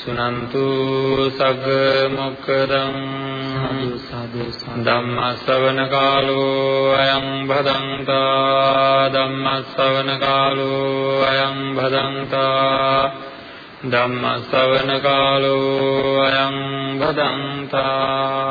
සුනන්තු සග්ග මොක්කදං සාදු ධම්ම ශ්‍රවණ කාලෝ අයං භදංතා ධම්ම ශ්‍රවණ කාලෝ අයං භදංතා ධම්ම ශ්‍රවණ කාලෝ අයං භදංතා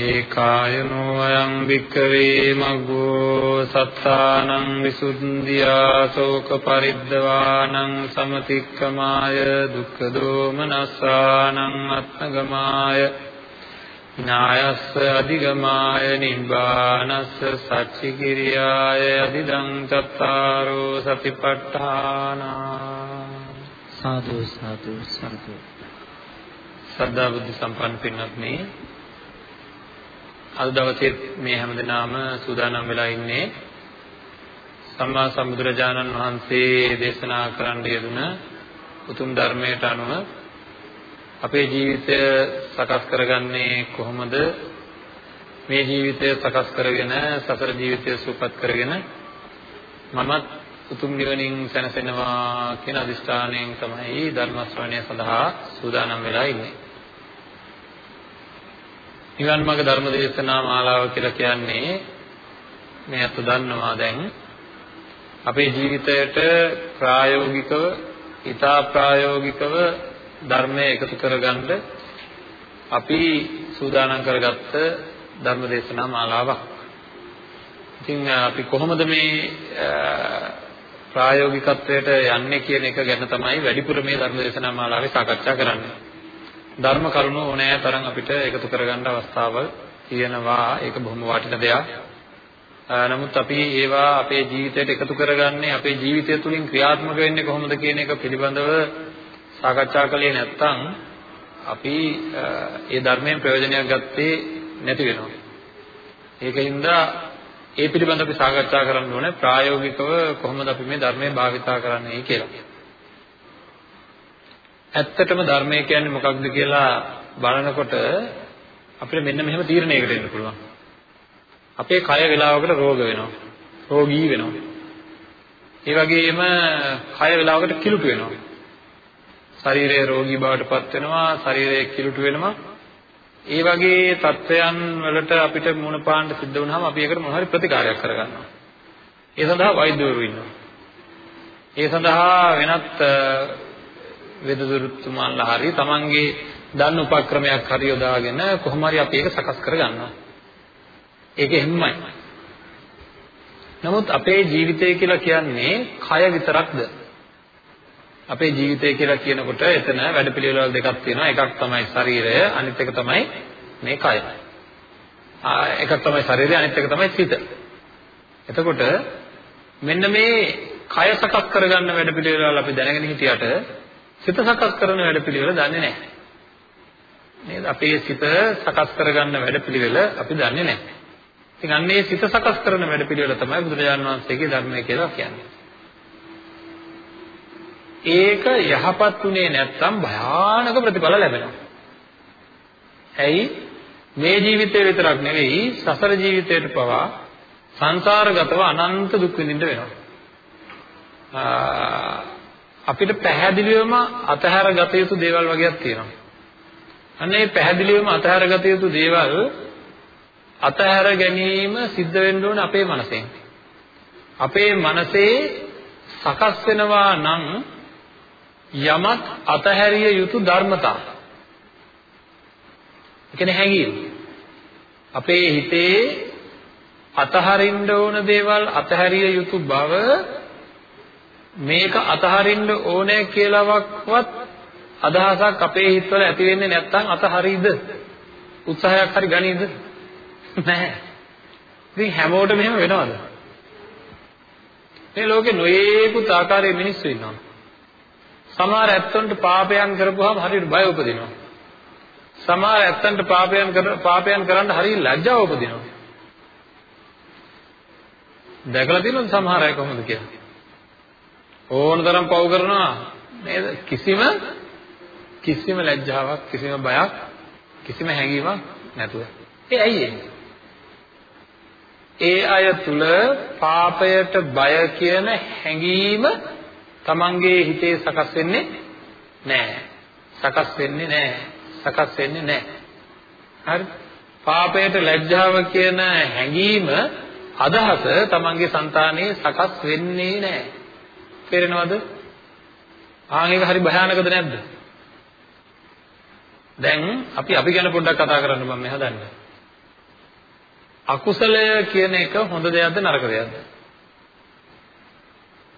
ඒකායනෝ අයං වික්කවේ මග්ගෝ සත්තානං විසුද්ධියා ශෝක පරිද්දවානං සමතික්කමාය දුක්ඛ දෝමනස්සානං අත්ථගමාය ඥායස්ස අධිගමාය නිබ්බානස්ස සච්චිකිරියාය අදිදං චත්තාරෝ සතිපට්ඨානා සාදු සාදු සාදු සද්ධා බුද්ධ සම්පන්න පින්වත්නි අද දවසේ මේ හැමදෙනාම සූදානම් වෙලා ඉන්නේ සම්මා සම්බුදුරජාණන් වහන්සේ දේශනා කරන්න යෙදුන උතුම් ධර්මයට අනුව අපේ ජීවිතය සකස් කරගන්නේ කොහොමද මේ ජීවිතය සකස් කරගෙන සතර ජීවිතය සූපත් කරගෙන මමත් උතුම් නිවනින් සැනසෙනවා කියන අදිෂ්ඨානයෙන් තමයි ධර්ම ශ්‍රවණය සඳහා සූදානම් වෙලා ඉන්නේ. නිවන් මාර්ග ධර්ම දේශනා මාලාව කියලා කියන්නේ මේ අත දන්නවා දැන් අපේ ජීවිතයට ප්‍රායෝගිකව, ඊටා ප්‍රායෝගිකව ධර්මය එකතු කරගන්න අපි සූදානම් කරගත්ත ධර්ම දේශනා මාලාවක්. ඉතින් අපි කොහොමද මේ ප්‍රායෝගිකත්වයට යන්නේ කියන එක ගැන තමයි වැඩිපුර මේ ධර්ම දේශනා මාලාවේ සාකච්ඡා කරන්නේ. ධර්ම කරුණු ඕනෑ තරම් අපිට එකතු කරගන්න අවස්ථාවල් තියෙනවා. ඒක බොහොම වටින දෙයක්. නමුත් අපි ඒවා අපේ ජීවිතයට එකතු කරගන්නේ අපේ ජීවිතය තුළින් ක්‍රියාත්මක වෙන්නේ කොහොමද කියන එක පිළිබඳව සාකච්ඡා කළේ නැත්නම් අපි ඒ ධර්මයෙන් ප්‍රයෝජනයක් ගත්තේ නැති වෙනවා. ඒකින්ද ඒ පිළිබඳව අපි සාකච්ඡා කරන්න ඕනේ ප්‍රායෝගිකව කොහොමද අපි මේ ධර්මය භාවිතා කරන්නේ කියලා. ඇත්තටම ධර්මය කියන්නේ මොකක්ද කියලා බලනකොට අපිට මෙන්න මෙහෙම තීරණයකට එන්න පුළුවන්. අපේ කය වේලාවකට රෝග වෙනවා. රෝගී වෙනවා. ඒ වගේම කය වේලාවකට කිලුට වෙනවා. ශරීරය රෝගී බවට පත් වෙනවා, ශරීරය කිලුට වෙනවා. ඒ වගේ තත්ත්වයන් වලට අපිට මුණ පාන්න සිද්ධ වුණාම අපි ඒකට මොන හරි ප්‍රතිකාරයක් කරගන්නවා. ඒ සඳහා වෛද්‍යවරු ඉන්නවා. ඒ සඳහා වෙනත් වෙදදුරුතුමාලා හරි තමන්ගේ දන්න උපක්‍රමයක් හරි යොදාගෙන කොහොම හරි අපි ඒක සකස් කරගන්නවා. ඒක එහෙමයි. නමුත් අපේ ජීවිතය කියලා කියන්නේ කය විතරක්ද? අපේ ජීවිතය කියලා කියනකොට එතන වැඩපිළිවෙළවල් දෙකක් තියෙනවා. එකක් තමයි ශරීරය, අනිත් එක තමයි මේ කය. එකක් තමයි ශරීරය, අනිත් එක තමයි සිත. එතකොට මෙන්න මේ කය සකස් කරගන්න වැඩපිළිවෙළවල් අපි දැනගෙන හිටියට සිත සකස් කරන වැඩපිළිවෙල දන්නේ නැහැ. නේද? අපේ සිත සකස් කරගන්න වැඩපිළිවෙල අපි දන්නේ නැහැ. ඉතින් අන්නේ සිත සකස් කරන වැඩපිළිවෙල තමයි බුදුරජාණන් වහන්සේගේ ධර්මය කියලා කියන්නේ. ඒක යහපත් උනේ නැත්නම් භයානක ප්‍රතිඵල ලැබෙනවා. ඇයි? මේ ජීවිතේ විතරක් නෙවෙයි සසර ජීවිතයට පවා සංසාරගතව අනන්ත දුක් විඳින්න වෙනවා. අපිට පැහැදිලිවම අතහැර ගත යුතු දේවල් වගේක් තියෙනවා. අන්න ඒ පැහැදිලිවම අතහැර ගත යුතු දේවල් අතහැර ගැනීම සිද්ධ වෙන්න ඕනේ අපේ මනසෙන්. අපේ මනසේ සකස් වෙනවා නම් යමක් අතහැරිය යුතු ධර්මතා. ඒ කියන්නේ හැඟීම්. අපේ හිතේ අතහරින්න ඕන දේවල් අතහැරිය යුතු බව මේක අතහරින්න ඕනේ කියලාවත් අදහසක් අපේ හිතවල ඇති වෙන්නේ නැත්නම් අත හරියද? උත්සාහයක් හරි ගනීද? නැහැ. ඉතින් හැමෝටම එහෙම වෙනවද? මේ ලෝකේ නොයේකුත් ආකාරයේ මිනිස්සු ඉන්නවා. සමහර ඇත්තන්ට පාපයන් කරපුවාම හරියට බය උපදිනවා. සමහර ඇත්තන්ට පාපයන් කර පාපයන් කරන්න හරිය ලැජ්ජාව උපදිනවා. දැකලා තියෙනවද සමහර අය කොහොමද කියලා? ඕන තරම් පව් කරනවා නේද? කිසිම කිසිම ලැජ්ජාවක්, කිසිම බයක්, කිසිම හැඟීමක් නැතුව. ඒ ඇයි ඒ අය තුල පාපයට බය කියන හැඟීම තමන්ගේ හිතේ සකස් වෙන්නේ නැහැ. සකස් වෙන්නේ නැහැ. සකස් වෙන්නේ නැහැ. හරි? පාපයට ලැජ්ජාව කියන හැඟීම අදහස තමන්ගේ సంతානයේ සකස් වෙන්නේ නැහැ. තේරෙනවද? ආන් ඒක හරි භයානකද නැද්ද? දැන් අපි අපි ගැන පොඩ්ඩක් කතා කරන්න මම මේ හදන්නේ. අකුසලය කියන එක හොඳ දෙයක්ද නරක දෙයක්ද?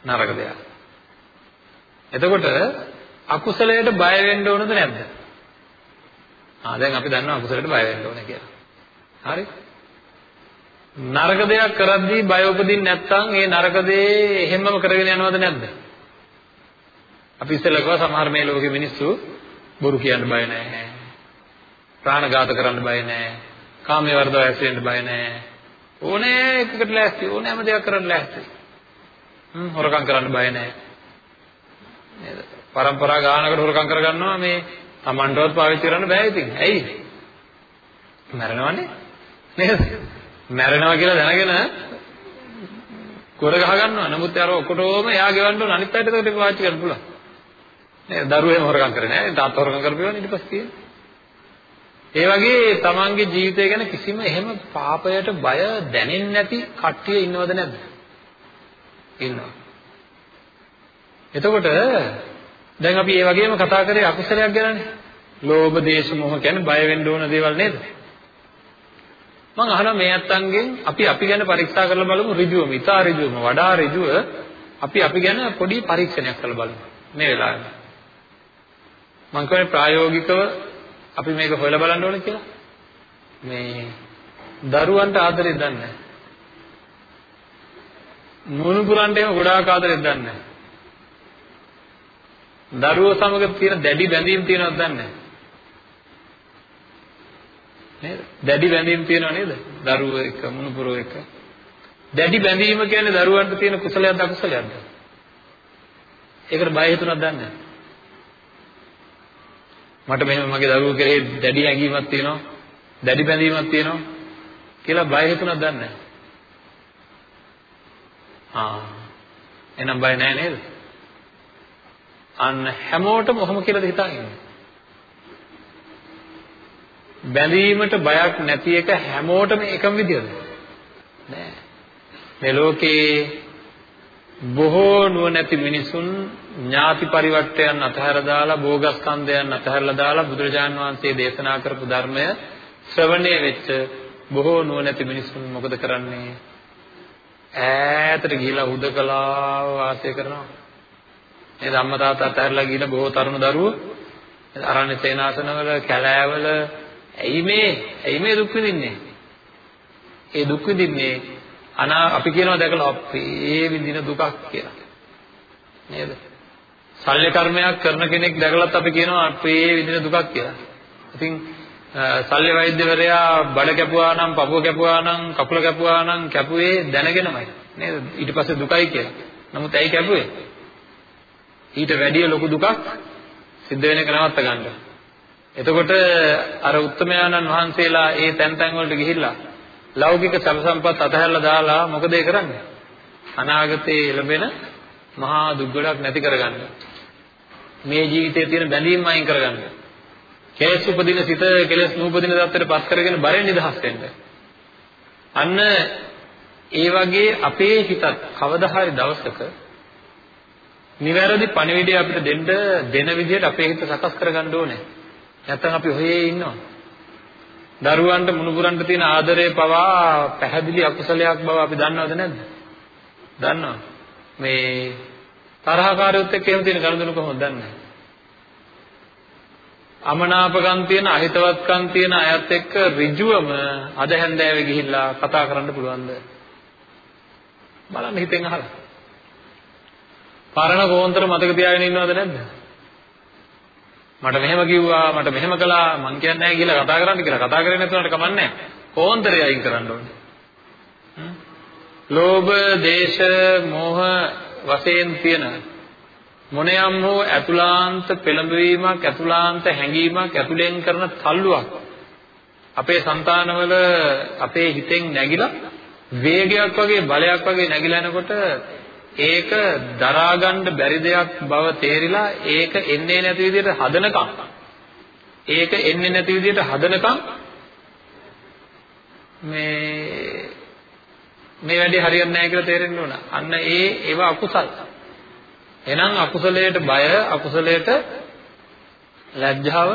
නරක දෙයක්. එතකොට අකුසලයට බය වෙන්න ඕනද නැද්ද? ආ දැන් අපි දන්නවා අකුසලයට බය වෙන්න ඕනේ කියලා. හරි? නරක දෙයක් කරද්දී බය උපදින්නේ නැත්නම් ඒ නරක දේ එහෙමම කරගෙන යනවද නැද්ද? අපි ඉස්සෙල්ලා කිව්වා සමහර මේ ලෝකෙ මිනිස්සු බොරු කියන්න බය නැහැ. ප්‍රාණඝාත කරන්න බය නැහැ. කාමයේ වර්ධව ඇසෙන්න බය නැහැ. ඕනේ එකකට ලෑස්ති ඕනෑම දෙයක් කරන්න ලෑස්ති. හ්ම් හොරකම් කරන්න බය නැහැ. නේද? પરම්පරා ගානකට හොරකම් කරගන්නවා මේ Tamanටවත් පාවිච්චි කරන්න බෑ ඉතින්. ඇයි? මැරෙනවනේ. නේද? මැරෙනවා කියලා දැනගෙන කොර ගහ ගන්නවා. නමුත් අර ඔකොටෝම එයා ගෙවන්න ඕන අනිත් අයට ඒකට පාවිච්චි කරන්න පුළුවන්. නේද? දරුවෝ එහෙම හොරකම් කරේ නෑ. තාත්තා හොරකම් කරපේවනේ ඊට පස්සේ තියෙන්නේ. ඒ වගේ තමන්ගේ ජීවිතය ගැන කිසිම එහෙම පාපයට බය දැනෙන්නේ නැති කට්ටිය ඉන්නවද නැද්ද? ඉන්නවා. එතකොට දැන් අපි මේ වගේම කතා කරේ අකුසලයක් ගැනනේ. ලෝභ, දේශ, මොහ කියන්නේ බය වෙන්න ඕන දේවල් නේද? මම අහනවා මේ අත්තන්ගෙන් අපි අපි ගැන පරීක්ෂා කරලා බලමු ඍජුවම, ඉතා ඍජුවම, වඩා ඍජුව අපි අපි ගැන පොඩි පරීක්ෂණයක් කරලා බලමු මේ වෙලාවේ. මම කියන්නේ ප්‍රායෝගිකව අපි මේක හොයලා බලන්න ඕනේ කියලා. මේ දරුවන්ට ආදරේ දන්නේ නැහැ. මුණුපුරන්ට එහෙම ගොඩාක් ආදරේ දන්නේ නැහැ. දරුවෝ සමග තියෙන දැඩි බැඳීම් තියෙනවද දන්නේ නැහැ. නේද? දැඩි බැඳීම් තියෙනව නේද? දරුවෝ එක්ක මුණුපුරෝ එක්ක. දැඩි බැඳීම කියන්නේ දරුවන්ට තියෙන කුසලයක්ද අකුසලයක්ද? ඒකට බය හිතුණාද දන්නේ නැහැ. මට මෙහෙම මගේ දරුවෝ කෙරෙහි දැඩි හැඟීමක් තියෙනවා. දැඩි බැඳීමක් තියෙනවා කියලා බය හිතුණාද දන්නේ නැහැ. ආ එහෙනම් බය නැහැ නේද? අන්න හැමෝටම ඔහොම කියලාද හිතාගෙන බැඳීමට බයක් නැති එක හැමෝටම එකම විදියද? නෑ. මේ ලෝකේ බොහෝ නුවණැති මිනිසුන් ඥාති පරිවර්තයන් අතහැර දාලා භෝගස්කන්ධයන් අතහැරලා දාලා බුදුරජාන් වහන්සේ දේශනා කරපු ධර්මය ශ්‍රවණය වෙච්ච බොහෝ නුවණැති මිනිසුන් මොකද කරන්නේ? ඈතට ගිහිලා හුදකලා වාසය කරනවා. මේ ධම්ම තාත්තා අතහැරලා ගිහින බොහෝ තරුණ දරුවෝ අරණ්‍ය සේනාසනවල කැලෑවල ඇයි මේ ඇයි මේ දුක් විඳින්නේ? ඒ දුක් විඳින්නේ අනා අපි කියනවා දැකලා අපේ විඳින දුකක් කියලා. නේද? ශල්‍ය කර්මයක් කරන කෙනෙක් දැකලත් අපි කියනවා අපේ විඳින දුකක් කියලා. ඉතින් ශල්‍ය වෛද්‍යවරයා බඩ කැපුවා නම්, පපුව කැපුවා නම්, කකුල කැපුවා නම් කැපුවේ දැනගෙනමයි. නේද? ඊට පස්සේ දුකයි කියලා. නමුත් ඇයි කැපුවේ? ඊට වැඩිය ලොකු දුකක් සිද්ධ වෙන එක නවත්ත ගන්න. එතකොට අර උත්තමයාණන් වහන්සේලා ඒ තැන් තැන් වලට ගිහිල්ලා ලෞකික සැප සම්පත් අතහැරලා දාලා මොකද ඒ කරන්නේ? අනාගතයේ ලැබෙන මහා දුක් ගොඩක් නැති කරගන්න. මේ ජීවිතයේ තියෙන බැඳීම් අයින් කරගන්න. කෙලෙස් උපදින සිත කෙලෙස් නූපදින தත්තට පත් කරගෙන බරෙන් නිදහස් වෙන්න. අන්න ඒ වගේ අපේ හිතත් කවදා හරි දවසක නිවැරදි පණිවිඩය අපිට දෙන්න දෙන විදිහට අපේ හිත සකස් කරගන්න ඕනේ. නැත්නම් අපි ඔහේ ඉන්නවා. දරුවන්ට මුණුබුරන්ට තියෙන ආදරය පවා පැහැදිලි අකුසලයක් බව අපි දන්නවද නැද්ද? දන්නවා. මේ තරහකාරයොත් එක්ක එහෙම තියෙන ගනුදෙනු කොහොමද දන්නේ? අමනාපකම් තියෙන අහිතවත්කම් තියෙන අයත් එක්ක ඍජුවම අද හැන්දෑවේ ගිහිල්ලා කතා කරන්න පුළුවන්ද? බලන්න හිතෙන් අහලා. පරණ කෝන්තර මතක තියාගෙන ඉන්නවද නැද්ද? මට මෙහෙම කිව්වා මට මෙහෙම කළා මං කියන්නේ නැහැ කියලා කතා කරන්න කියලා. කතා කරේ නැතුනට කමන්නේ කෝන්තරය අයින් කරන්න ඕනේ. ලෝභ, දේශ, මෝහ වශයෙන් තියෙන මොනියම් හෝ ඇතුලාන්ත පෙළඹවීමක්, ඇතුලාන්ත හැඟීමක් ඇතුලෙන් කරන තල්ලුවක් අපේ సంతානවල අපේ හිතෙන් නැగిලා වේගයක් වගේ බලයක් වගේ නැగిලා යනකොට ඒක දරා ගන්න බැරි දෙයක් බව තේරිලා ඒක එන්නේ නැති විදිහට හදනකම් ඒක එන්නේ නැති විදිහට හදනකම් මේ මේ වැඩේ හරියන්නේ නැහැ කියලා තේරෙන්න ඕන. අන්න ඒ ඒව අකුසල්. එහෙනම් අකුසලයට බය, අකුසලයට ලැජ්ජාව,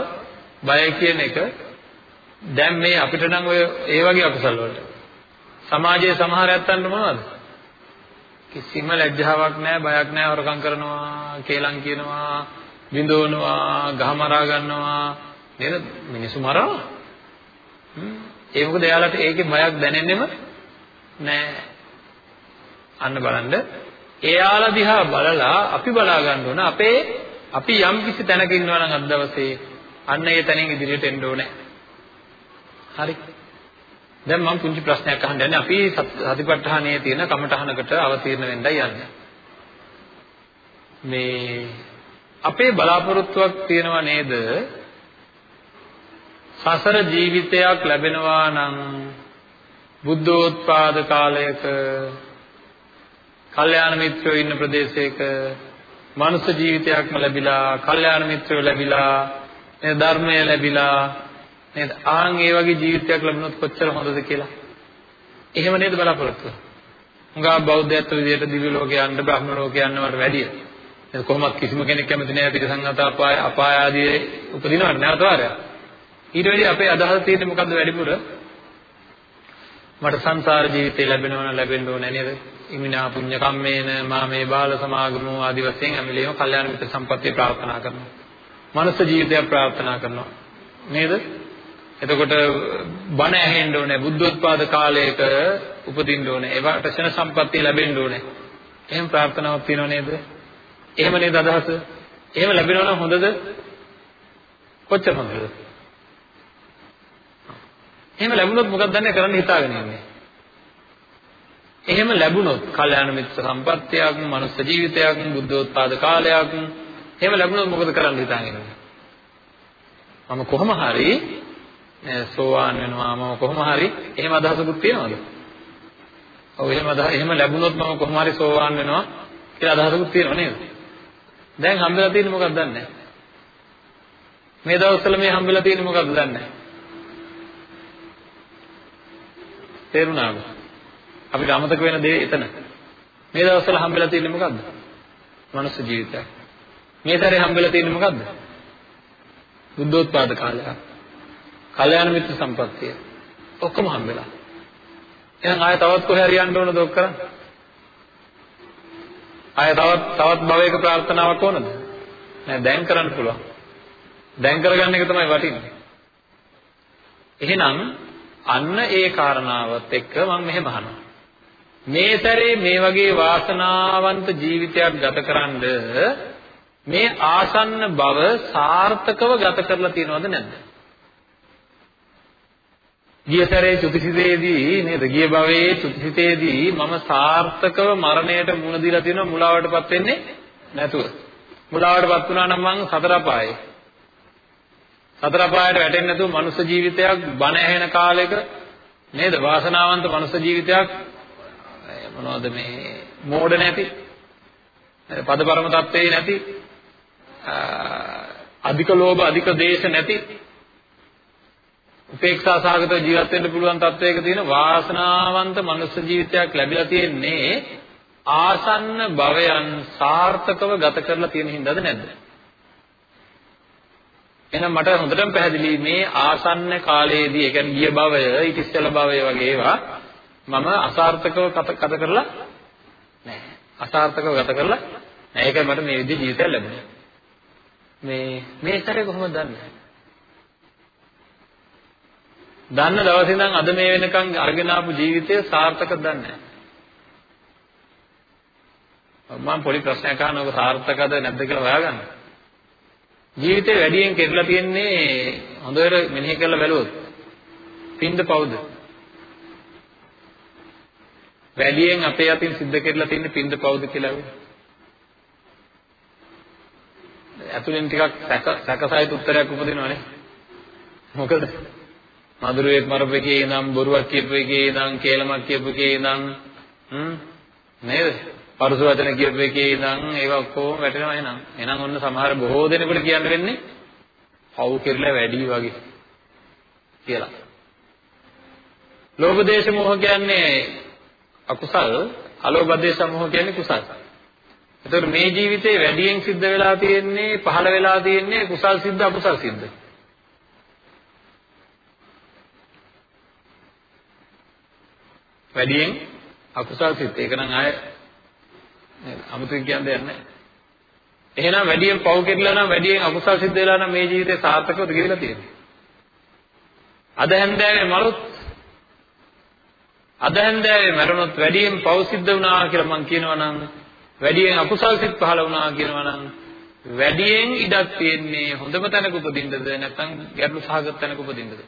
බය කියන එක දැන් මේ අපිට නම් ඔය ඒ වගේ අකුසල් වලට සමාජයේ සමහර ඇත්තන්ට මොනවද? කිසිම ලැජ්ජාවක් නැහැ, බයක් නැහැ, වරකම් කරනවා, කේලම් කියනවා, විඳවනවා, ගහමරා ගන්නවා, නේද? මිනිස්සු මරනවා. ඒ මොකද එයාලට ඒකේ බයක් දැනෙන්නෙම නැහැ. අන්න බලන්න. එයාලා දිහා බලලා අපි බලා ගන්න ඕන අපේ අපි යම් කිසි තැනක ඉන්නවා නම් අද දවසේ අන්න ඒ තැනින් ඉදිරියට එන්න ඕනේ. හරි. දැන් මම පුංචි ප්‍රශ්නයක් අහන්න යන්නේ අපි සතිපට්ඨානයේ තියෙන කමඨහනකට අවතීර්ණ වෙන්නයි යන්නේ. මේ අපේ බලාපොරොත්තුවක් තියෙනවා නේද? සසර ජීවිතයක් ලැබෙනවා නම් බුද්ධෝත්පාද කාලයක කල්යාණ මිත්‍රයෝ ඉන්න ප්‍රදේශයක මනුෂ්‍ය ජීවිතයක්ම ලැබිලා කල්යාණ මිත්‍රයෝ ලැබිලා නේද ධර්මය ලැබිලා නේද ආන් ඒ වගේ ජීවිතයක් ලැබුණොත් කොච්චර හොඳද කියලා එහෙම නේද බලාපොරොත්තු හුඟා බෞද්ධයත් විදියට දිව්‍ය ලෝකේ යන්න බ්‍රහ්ම ලෝකේ යන්නවට වැඩිය නේද කොහොමත් කිසිම කෙනෙක් කැමති නැහැ පිටසංගත අපාය අපාය ආදී උපදිනවට නැවත වාරයක් ඊට වැඩි අපේ අදහස තියෙන්නේ මොකද්ද වැඩිපුර මට සංසාර ජීවිතේ ලැබෙනවා නම් ලැබෙන්න ඕනේ නේද? ඉමිනා පුඤ්ඤ කම්මේන මා මේ බාල සමාගමෝ ආදි වශයෙන් හැමලේම කල්යාණ මිත්‍ර සම්පත්තිය ප්‍රාර්ථනා කරනවා. මනුෂ්‍ය ජීවිතයක් ප්‍රාර්ථනා කරනවා. නේද? එතකොට බණ ඇහෙන්න ඕනේ බුද්ධෝත්පාද කාලයක උපදින්න ඕනේ. ඒවට ශන සම්පත්තිය ලැබෙන්න ඕනේ. එහෙම ප්‍රාර්ථනාවක් තියෙනව නේද? එහෙම නේද අදහස? එහෙම ලැබෙනවා නම් හොඳද? කොච්චර හොඳද? එහෙම ලැබුණොත් මොකක්ද දන්නේ කරන්න හිතාගෙන ඉන්නේ. එහෙම ලැබුණොත් කල්යාණ මිත්‍ර සම්පත්තියක්, මනුස්ස ජීවිතයක්, බුද්ධෝත්පාද කාලයක් එහෙම ලැබුණොත් මොකද කරන්න හිතාගෙන ඉන්නේ? මම කොහොම හරි සෝවාන් වෙනවා මම කොහොම හරි එහෙම අදහසකුත් තියනවද? ඔව් එහෙම අදහ එහෙම ලැබුණොත් මම කොහොම හරි සෝවාන් වෙනවා කියලා අදහසකුත් තියෙනව නේද? දැන් හම්බෙලා තියෙන්නේ මොකක්ද දන්නේ නැහැ. මේ දවස්වල මේ හම්බෙලා තියෙන්නේ මොකක්ද දන්නේ නැහැ. තේරුණාද? අපිට අමතක වෙන දේ එතන. මේ දවස්වල හම්බෙලා තියෙන්නේ මොකද්ද? මනුස්ස ජීවිතයක්. මේ සැරේ හම්බෙලා තියෙන්නේ මොකද්ද? බුද්ධෝත්පාද කාලය. කල්යාණ මිත්‍ර සම්පත්තිය. ඔක්කොම හම්බෙලා. එහෙනම් ආය තවත් කොහේ හරි යන්න ඕනද ඔක් කරන්න? ආය තවත් තවත් භවයක ප්‍රාර්ථනාවක් ඕනද? නෑ දැන් කරන්න පුළුවන්. දැන් කරගන්න එක තමයි වටින්නේ. එහෙනම් අන්න ඒ කාරණාවත් එක්ක මම මෙහෙම අහනවා. මේ සැරේ මේ වගේ වාසනාවන්ත ජීවිතයක් ගතකරනද මේ ආසන්න බව සාර්ථකව ගත කරලා තියෙනවද නැද්ද? ගිය සැරේ චුතිසිතේදී නේද? ගිය භවයේ චුතිසිතේදී මම සාර්ථකව මරණයට මුහුණ දීලා තියෙනවා මුලාවටපත් වෙන්නේ නැතුව. මුලාවටපත් වුණා නම් මං සතර පායේ සතර පායට වැටෙන්නේ නැතුව මනුෂ්‍ය ජීවිතයක් බණ ඇහෙන කාලෙක නේද වාසනාවන්ත මනුෂ්‍ය ජීවිතයක් මොනවද මේ මෝඩ නැති පදපරම තත්ත්වේ නැති අධික ලෝභ අධික දේශ නැති උපේක්ෂා සාගත ජීවත් වෙන්න පුළුවන් තත්වයක තියෙන වාසනාවන්ත මනුෂ්‍ය ජීවිතයක් ලැබිලා තියෙන්නේ ආසන්න භවයන් සාර්ථකව ගත කරලා තියෙන හින්දාද නැද්ද? එහෙනම් මට හොඳටම පැහැදිලි මේ ආසන්න කාලයේදී ඒ කියන්නේ ගිය භවය, ඊට ඉස්සෙල් භවය වගේ ඒවා මම අසාර්ථකව ගත කරලා නැහැ. අසාර්ථකව ගත කරලා නැහැ. ඒකයි මට මේ විදිහේ ජීවිතයක් ලැබුණේ. මේ මේ සැරේ කොහොමද දන්නේ? දන්න දවසේ ඉඳන් අද මේ වෙනකන් අරගෙන ආපු ජීවිතය සාර්ථකද දන්නේ නැහැ. මම පොඩි ප්‍රශ්නයක් අහනවා ඔක සාර්ථකද නැද්ද කියලා හොයාගන්න. ජීවිතේ වැඩියෙන් කෙරලා තියෙන්නේ හොඳට මෙනෙහි කරලා බැලුවොත් පින්ද පවුද? වැඩියෙන් අපේ අතින් සිද්ධ කරලා තියෙන්නේ පින්ද පවුද කියලා ඇතුලෙන් ටිකක් සැකසහිත උත්තරයක් උපදිනවනේ. මොකද? මధుරයක් මරපු එකේ ඉඳන් බොරුවක් කියපු එකේ ඉඳන් කේලමක් කියපු එකේ ඉඳන් හ්ම් නේද? පරුස වචන කියපු එකේ ඉඳන් ඒවා ඔක්කොම වැටෙනවා එහෙනම්. එහෙනම් ඔන්න සමහර බොහෝ දෙනෙකුට කියන්න වෙන්නේ පව් කෙරලා වැඩි වගේ කියලා. ලෝභ දේශ මොහ කියන්නේ අකුසල්, අලෝභ දේශ මොහ කියන්නේ කුසල්. එතකොට මේ ජීවිතේ වැඩියෙන් සිද්ධ වෙලා තියෙන්නේ පහළ වෙලා තියෙන්නේ කුසල් සිද්ධ අකුසල් සිද්ධ. වැඩියෙන් අකුසල් සිත්. ඒක නම් ආය අමුතුවෙන් කියන්න දෙයක් නැහැ. එහෙනම් වැඩියෙන් පව් කෙරලා නම් වැඩියෙන් අකුසල් සිද්ධ වෙලා නම් මේ ජීවිතේ සාර්ථකවද කියලා තියෙන්නේ. අද හැන්දෑවේ මලොත් අද හැන්දෑවේ මැරුණොත් වැඩියෙන් පව් සිද්ධ වුණා කියලා මම කියනවා නම් වැඩියෙන් අකුසල් සිත් පහළ වුණා කියනවා නම් වැඩියෙන් ඉඩක් තියෙන්නේ හොඳම තැනක උපදින්නද නැත්නම් ගැටලු සහගත තැනක උපදින්නද?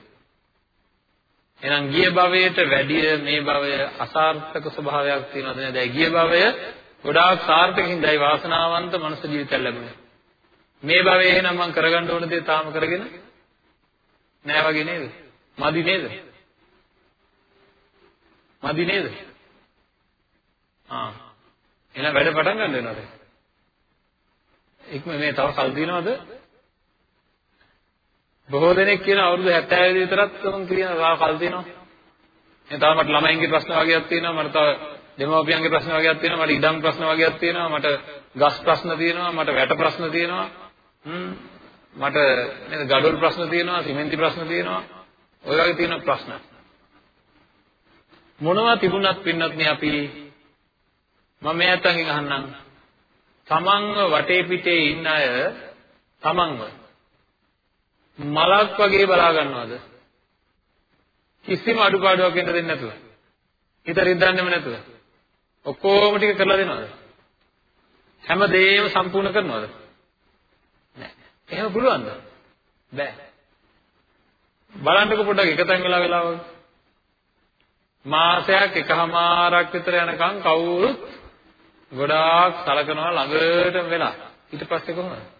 එහෙනම් ගිය භවයට වැඩිය මේ භවය අසාර්ථක ස්වභාවයක් තියෙනවද නේද? ගිය භවය ගොඩාක් සාර්ථකින්දයි වාසනාවන්ත මනුස්ස ජීවිතයක් ලැබුණේ. මේ භවයේ එහෙනම් මම කරගන්න ඕන දේ තාම කරගෙන නෑ වගේ නේද? මදි නේද? මදි නේද? ආ. එහෙනම් වැඩ පටන් ගන්න වෙනවද? ඉක්ම මේ තව කල් දිනවද? බොහෝ දෙනෙක් කියන අවුරුදු 70 විතරත් උන් කියන කල් තියෙනවා. එහෙනම් තව මට ළමයින්ගේ ප්‍රශ්න වගේක් තියෙනවා. මට තව දෙමව්පියන්ගේ ප්‍රශ්න වගේක් තියෙනවා. මට ඉඩම් ප්‍රශ්න වගේක් තියෙනවා. මට ගස් ප්‍රශ්න තියෙනවා. මට වැට ප්‍රශ්න තියෙනවා. හ්ම් මට නේද ගඩොල් ප්‍රශ්න තියෙනවා. සිමෙන්ති ප්‍රශ්න තියෙනවා. ඔය වගේ තියෙන ප්‍රශ්න. මොනවා තිබුණත් පින්නත් නේ අපි මම මේ අතංගෙන් අහන්නම්. තමන්ව වටේ පිටේ ඉන්න අය තමන්ව මලක් වගේ බලා ගන්නවද? කිසිම අඩුපාඩුවක් වෙන්න දෙන්නේ නැතුව. හිත රිද්දන්නෙම නැතුව. ඔක්කොම ටික කරලා දෙනවද? හැම දෙයක්ම සම්පූර්ණ කරනවද? නෑ. එහෙම පුළුවන්ද? බෑ. බලන්නකො පොඩ්ඩක් එකතෙන් වෙලා වෙලාවක. මාසයක් එකහමාරක් විතර යනකම් කවුරුත් ගොඩාක් සලකනවා ළඟටම වෙලා. ඊට පස්සේ කොහොමද?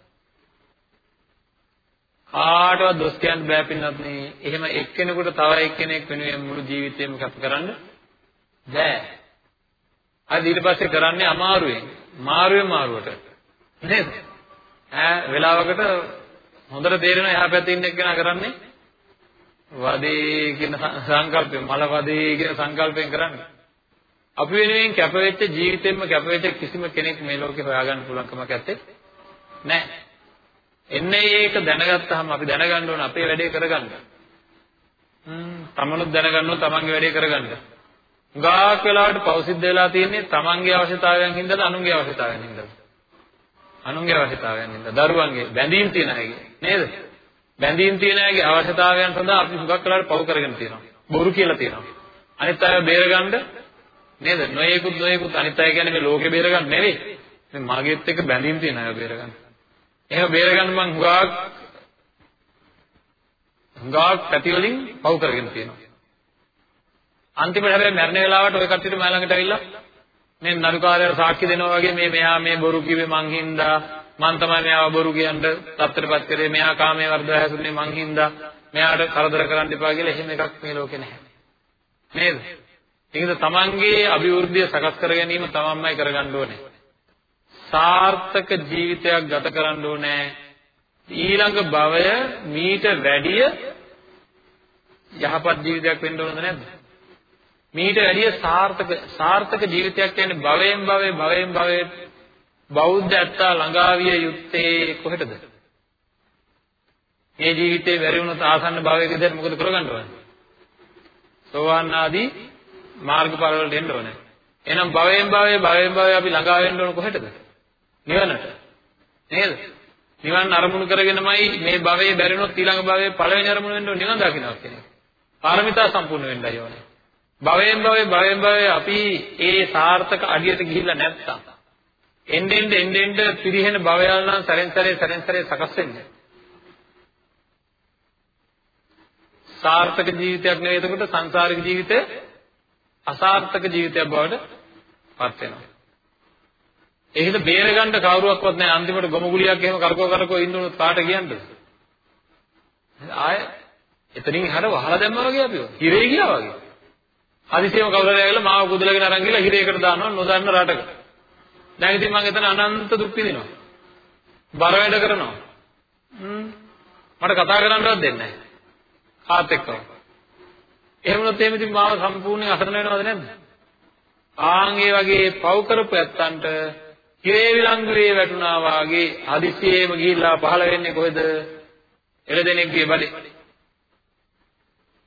කාටවත් දොස් කියන්න බෑ පින්නත් නේ. එහෙම එක්කෙනෙකුට තව එක්කෙනෙක් වෙනුවෙන් මුළු ජීවිතේම කැප කරන්න බෑ. අද ඊට පස්සේ කරන්නේ අමාරුවෙන්. මාරුවේ මාරුවට. නේද? ඈ වෙලාවකට හොඳට තේරෙන එහා පැත්තේ ඉන්න එක්කෙනා කරන්නේ වදේ කියන සංකල්පයෙන් මල වදේ කියන සංකල්පයෙන් කරන්නේ. අපි වෙනුවෙන් කැපවෙච්ච ජීවිතෙන්න කැපවෙච්ච කිසිම කෙනෙක් මේ ලෝකේ හොයාගන්න පුළුවන් කමක් නැත්තේ. නැහැ. එන්නේ ඒක දැනගත්තාම අපි දැනගන්න ඕන අපේ වැඩේ කරගන්න. හ්ම් තමනුත් දැනගන්න ඕන තමන්ගේ වැඩේ කරගන්න. ගාක් වෙලාවට පෞසිද්ධ වෙලා තියෙන්නේ තමන්ගේ අවශ්‍යතාවයන් හින්දාද අනුන්ගේ අවශ්‍යතාවයන් හින්දාද? අනුන්ගේ අවශ්‍යතාවයන් හින්දා. දරුවන්ගේ බැඳීම් තියෙන අයගේ නේද? බැඳීම් තියෙන අයගේ අවශ්‍යතාවයන් සඳහා අපි හුඟක් වෙලාවට පව් කරගෙන තියෙනවා. බොරු කියලා තියෙනවා. අනිත් අය බේරගන්න නේද? නොයෙකුත් නොයෙකුත් අනිත් අය කියන්නේ මේ ලෝකේ බේරගන්න නෙවෙයි. මේ මාගෙත් එක්ක බැඳීම් තියෙන අය බේරගන්න. එහෙම බේරගන්න මං හුඟක් හුඟක් පැති වලින් පව් කරගෙන තියෙනවා. අන්තිමට හැබැයි මරණ වෙලාවට ওই කට්ටියට මම ළඟට ඇවිල්ලා මේ නඩුකාරයාට සාක්ෂි දෙනවා වගේ මේ මෙහා මේ බොරු කිව්වේ මං හින්දා මං තමයි මෙයාව බොරු කියන්න තත්ත්වයටපත් කරේ මෙයා කාමයේ වර්ධව හැසුනේ මං හින්දා මෙයාට කරදර කරන්න එපා කියලා එහෙම එකක් මේ ලෝකේ නැහැ. නේද? ඒකද තමන්ගේ අභිවෘද්ධිය සකස් කර ගැනීම තමන්මයි කරගන්න ඕනේ. සාර්ථක ජීවිතයක් ගත කරන්න ඕනේ. ඊළඟ භවය මීට වැඩිය යහපත් ජීවිතයක් වෙන්න ඕනද නැද්ද? මීට වැඩිය සාර්ථක සාර්ථක ජීවිතයක් කියන්නේ භවයෙන් භවයේ භවයෙන් භවයේ බෞද්ධ ඇත්තා ළඟාවිය යුත්තේ කොහෙටද? මේ ජීවිතේ වැරි වුණොත් ආසන්න භවයකදී මොකද කරගන්න ඕනේ? සෝවාන් ආදී මාර්ගඵල වලට එන්න ඕනේ. එහෙනම් භවයෙන් භවයේ භවයෙන් භවයේ අපි ළඟා වෙන්න ඕන කොහෙටද? නිවනට. නේද? නිවන් අරමුණු කරගෙනමයි මේ භවයේ බැරිනොත් ඊළඟ භවයේ පළවෙනි අරමුණ වෙන්න ඕන නිවන් දකින්නවා කියන්නේ. පාරමිතා සම්පූර්ණ වෙන්නයි ඕනේ. භවයෙන් භවයේ භවයෙන් භවයේ අපි ඒ සාර්ථක අඩියට ගිහිල්ලා නැත්තම් එන්නෙන් එන්නෙන් පිරිහෙන භවයල් නම් සැරෙන් සැරේ සැරෙන් සැරේ සකස් වෙන්නේ. සාර්ථක ජීවිතයක් නෙවෙයි එතකොට සංසාරික ජීවිතය අසාර්ථක ජීවිතයක් බවට පත් වෙනවා. එහෙද බේරගන්න කවුරුවක්වත් නැහැ අන්තිමට ගොමු ගුලියක් එහෙම කරකෝ කරකෝ ඉන්නුනොත් කාට කියන්නද? ආය එතනින් එහාට වහලා දැම්මා වගේ අපිව. හිරේ ගියා වගේ. හදිසියෙම කවුරු හරි ඇවිල්ලා මාව කුදලගෙන අරන් ගිහලා හිරේකට දානවා නොදන්න රටක. දැන් ඉතින් මම එතන අනන්ත දුක් විඳිනවා. බර වැඩ කරනවා. හ්ම් මට කතා කරන්නවත් දෙන්නේ නැහැ. කාත් එක්කම. එහෙම වුණොත් එහෙම ඉතින් මාව සම්පූර්ණයෙන් අසරණ වෙනවද නැද්ද? ආන් ඒ වගේ පව් කරපු ඇත්තන්ට හිරේ විලංගුවේ වැටුණා වාගේ හදිස්සියෙම ගිහිල්ලා පහළ වෙන්නේ කොහෙද? එළදෙනෙක්ගේ බඩේ.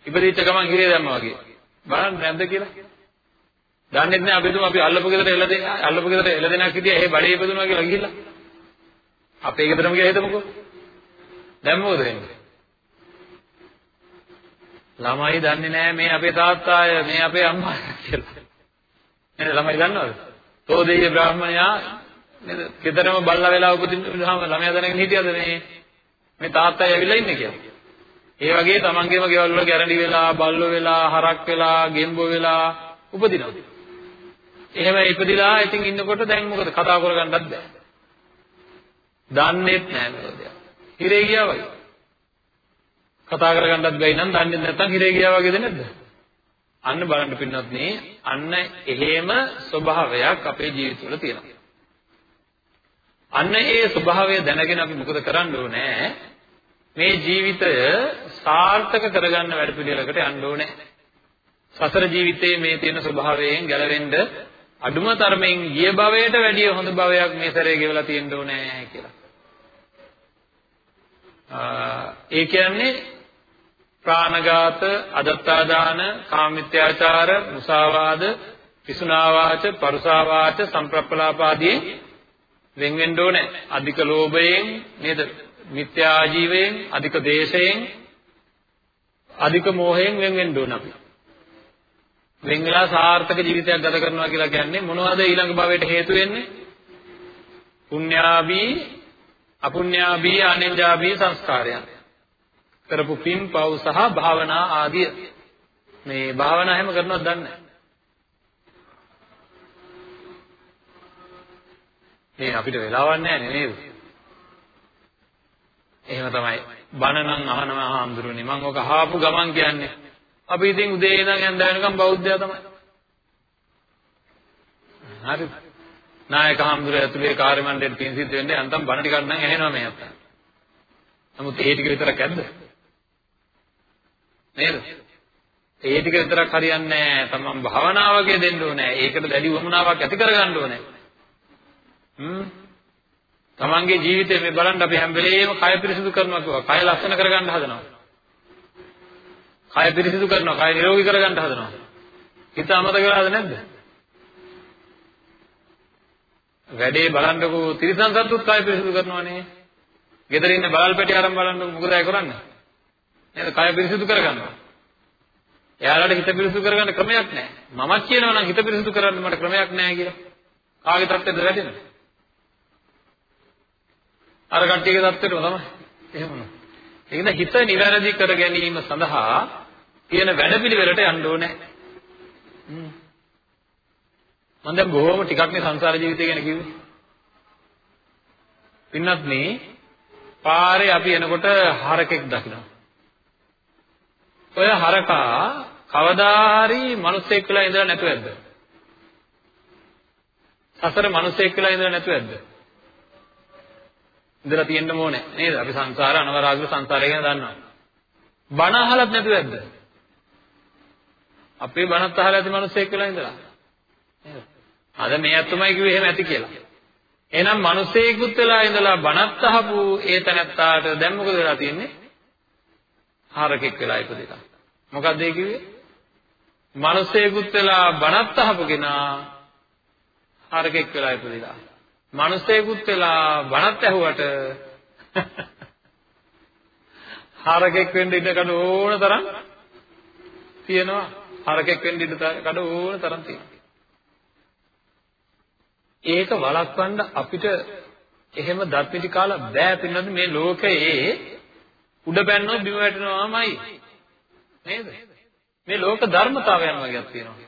ඉපදිච්ච ගමන් හිරේ දැම්මා වගේ. බලන්න නැද්ද කියලා? දන්නේ නැහැ අපි තුම අපි අල්ලපු ගෙදර එළදෙන අල්ලපු ගෙදර එළදෙනක් හිටියා එහෙ බඩේ ඉපදුනා කියලා ගිහිල්ලා. අපේ ගෙදරම ගියා හිතමුකෝ. දැන් මොකද වෙන්නේ? ළමයි දන්නේ නැහැ මේ අපේ තාත්තාය මේ අපේ අම්මා කියලා. නේද ළමයි දන්නවද? තෝදේය බ්‍රාහ්මණයා නේද? කෙතරම් බල්ලා වෙලා උපදිනාම ළමයා දැනගෙන හිටියද මේ මේ තාත්තයි ඇවිල්ලා ඉන්නේ කියලා. ඒ වගේ තමන්ගේම ගෙවල් වල ගැරන්ඩි වෙලා, බල්ලෝ වෙලා, හරක් වෙලා, ගෙම්බෝ වෙලා උපදිනවා. එහෙම ඉපදිලා ඉතින් ඉන්නකොට දැන් මොකද කතා කරගන්නත් බෑ. දන්නේත් නැහැ මොකද. හිරේ ගියා වගේ. කතා කරගන්නත් බැයි නම් දන්නේ නැත්නම් හිරේ ගියා වගේද නැද්ද? අන්න බලන්න පින්නත් නේ අන්න එහෙම ස්වභාවයක් අපේ ජීවිතවල තියෙනවා. අන්න ඒ ස්වභාවය දැනගෙන අපි මොකද කරන්න ඕනේ? මේ ජීවිතය සාර්ථක කරගන්න වැඩ පිළිවෙලකට යන්න ඕනේ. සසර ජීවිතයේ මේ තියෙන ස්වභාවයෙන් ගැලවෙන්න අඩුම තරමින් ගිය භවයට වැඩිය හොඳ භවයක් මේ සැරේ ගෙවලා තියෙන්න ඕනේ කියලා. ඒ කියන්නේ ප්‍රාණඝාත, අදත්තාදාන, කාමිත්‍යාචාර, මුසාවාද, පිසුනාවාච, පරුසාවාච, සම්ප්‍රප්පලාපාදී වෙන් වෙන්න ඕනේ. අධික ලෝභයෙන් නේද? මිත්‍යා ආජීවයෙන්, අධික දේශයෙන්, අධික මෝහයෙන් වෙන් වෙන්න ඕන අපි. වෙන් වෙලා සාර්ථක ජීවිතයක් ගත කරනවා කියලා කියන්නේ මොනවද ඊළඟ භවයට හේතු වෙන්නේ? පුඤ්ඤාභී, අපුඤ්ඤාභී, අනෙන්ජාභී සංස්කාරයන්. කරපු පින් පව් සහ භාවනා ආදිය. මේ භාවනා හැම කරනවද දන්නේ නැහැ. මේ අපිට වෙලාවක් නැහැ නේද? එහෙම තමයි. බණ නම් අහනවා හාමුදුරනේ. මම ඔක අහපු ගමන් කියන්නේ. අපි ඉතින් උදේ ඉඳන් හැන්ද වෙනකම් බෞද්ධයා තමයි. හරි. නායක හාමුදුරුවෝ ඇතුලේ කාර්ය මණ්ඩලෙට පින් සිද්ධ වෙන්නේ අන්තම් බණ ටිකක් නම් ඇහෙනවා මේ අත්ත. නමුත් ඒ ටික විතරක් ඇද්ද? නේද? ඒ ටික විතරක් හරියන්නේ නැහැ. තමන් භාවනාවකේ දෙන්න ඕනේ. ඒකට දැඩි වමනාවක් ඇති කරගන්න ඕනේ. හ්ම් තමන්ගේ ජීවිතේ මේ බලන්න අපි හැම වෙලේම කය පිරිසිදු කරනවා කිව්වා. කය ලස්සන කරගන්න හදනවා. කය පිරිසිදු කරනවා. කය නිරෝගී කරගන්න හදනවා. හිත අමතක වෙලාද නැද්ද? වැඩේ බලන්නකෝ තිරිසන් සත්තුත් කය පිරිසිදු කරනවානේ. ගෙදර ඉන්න බලල් පැටි අරන් බලන්නකෝ මොකද අය කරන්නේ? නේද? කය පිරිසිදු කරගන්නවා. එයාලට හිත පිරිසිදු කරගන්න ක්‍රමයක් නැහැ. මමත් කියනවා නම් හිත පිරිසිදු කරන්න මට ක්‍රමයක් නැහැ කියලා. කාගේ තත්ත්වෙද වැටෙන්නේ? අර කට්ටියගේ தත්ත්වෙටම තමයි. එහෙම නෝ. ඒකද හිත නිවැරදි කර ගැනීම සඳහා තියෙන වැඩපිළිවෙලට යන්න ඕනේ. මම දැන් බොහොම ටිකක් නේ සංසාර ජීවිතය ගැන කිව්වේ. පින්නත් මේ පාරේ අපි එනකොට හරකෙක් දකිනවා. ඔය හරකා කවදා හරි මිනිස්සෙක් වෙලා ඉඳලා නැතුව ඇද්ද? සසර මිනිස්සෙක් වෙලා ඉඳලා නැතුව ඇද්ද? ඉඳලා තියෙන්න ඕනේ නේද? අපි සංසාර අනවරාගල සංසාරය ගැන දන්නවා. බණ අහලත් නැතුව ඇද්ද? අපේ බණත් අහලා ඇති මිනිස්සෙක් වෙලා ඉඳලා. නේද? අද මේ අත්තුමයි කිව්වේ එහෙම ඇති කියලා. එහෙනම් මිනිස්සෙකුත් වෙලා ඉඳලා බණත් අහපු ඒ තැනත්තාට දැන් මොකද වෙලා තියෙන්නේ? හරකෙක් වෙලා ඉපදෙලා. මොකක්ද ඒ කිව්වේ? මිනිස්සෙකුත් වෙලා බණත් අහපු කෙනා හරකෙක් වෙලා ඉපදෙලා. මිනිස්සෙකුත් වෙලා බණත් ඇහුවට හරකෙක් වෙන්න ඉඩ කඩ ඕන තරම් තියෙනවා. හරකෙක් වෙන්න ඉඩ කඩ ඕන තරම් තියෙනවා. ඒක වළක්වන්න අපිට එහෙම දත් පිටි කාලා බෑ පින්නත් මේ ලෝකයේ උඩ බැන්නොත් බිම වැටෙනවාමයි. නේද? මේ ලෝක ධර්මතාවයන් වගේක් තියෙනවා.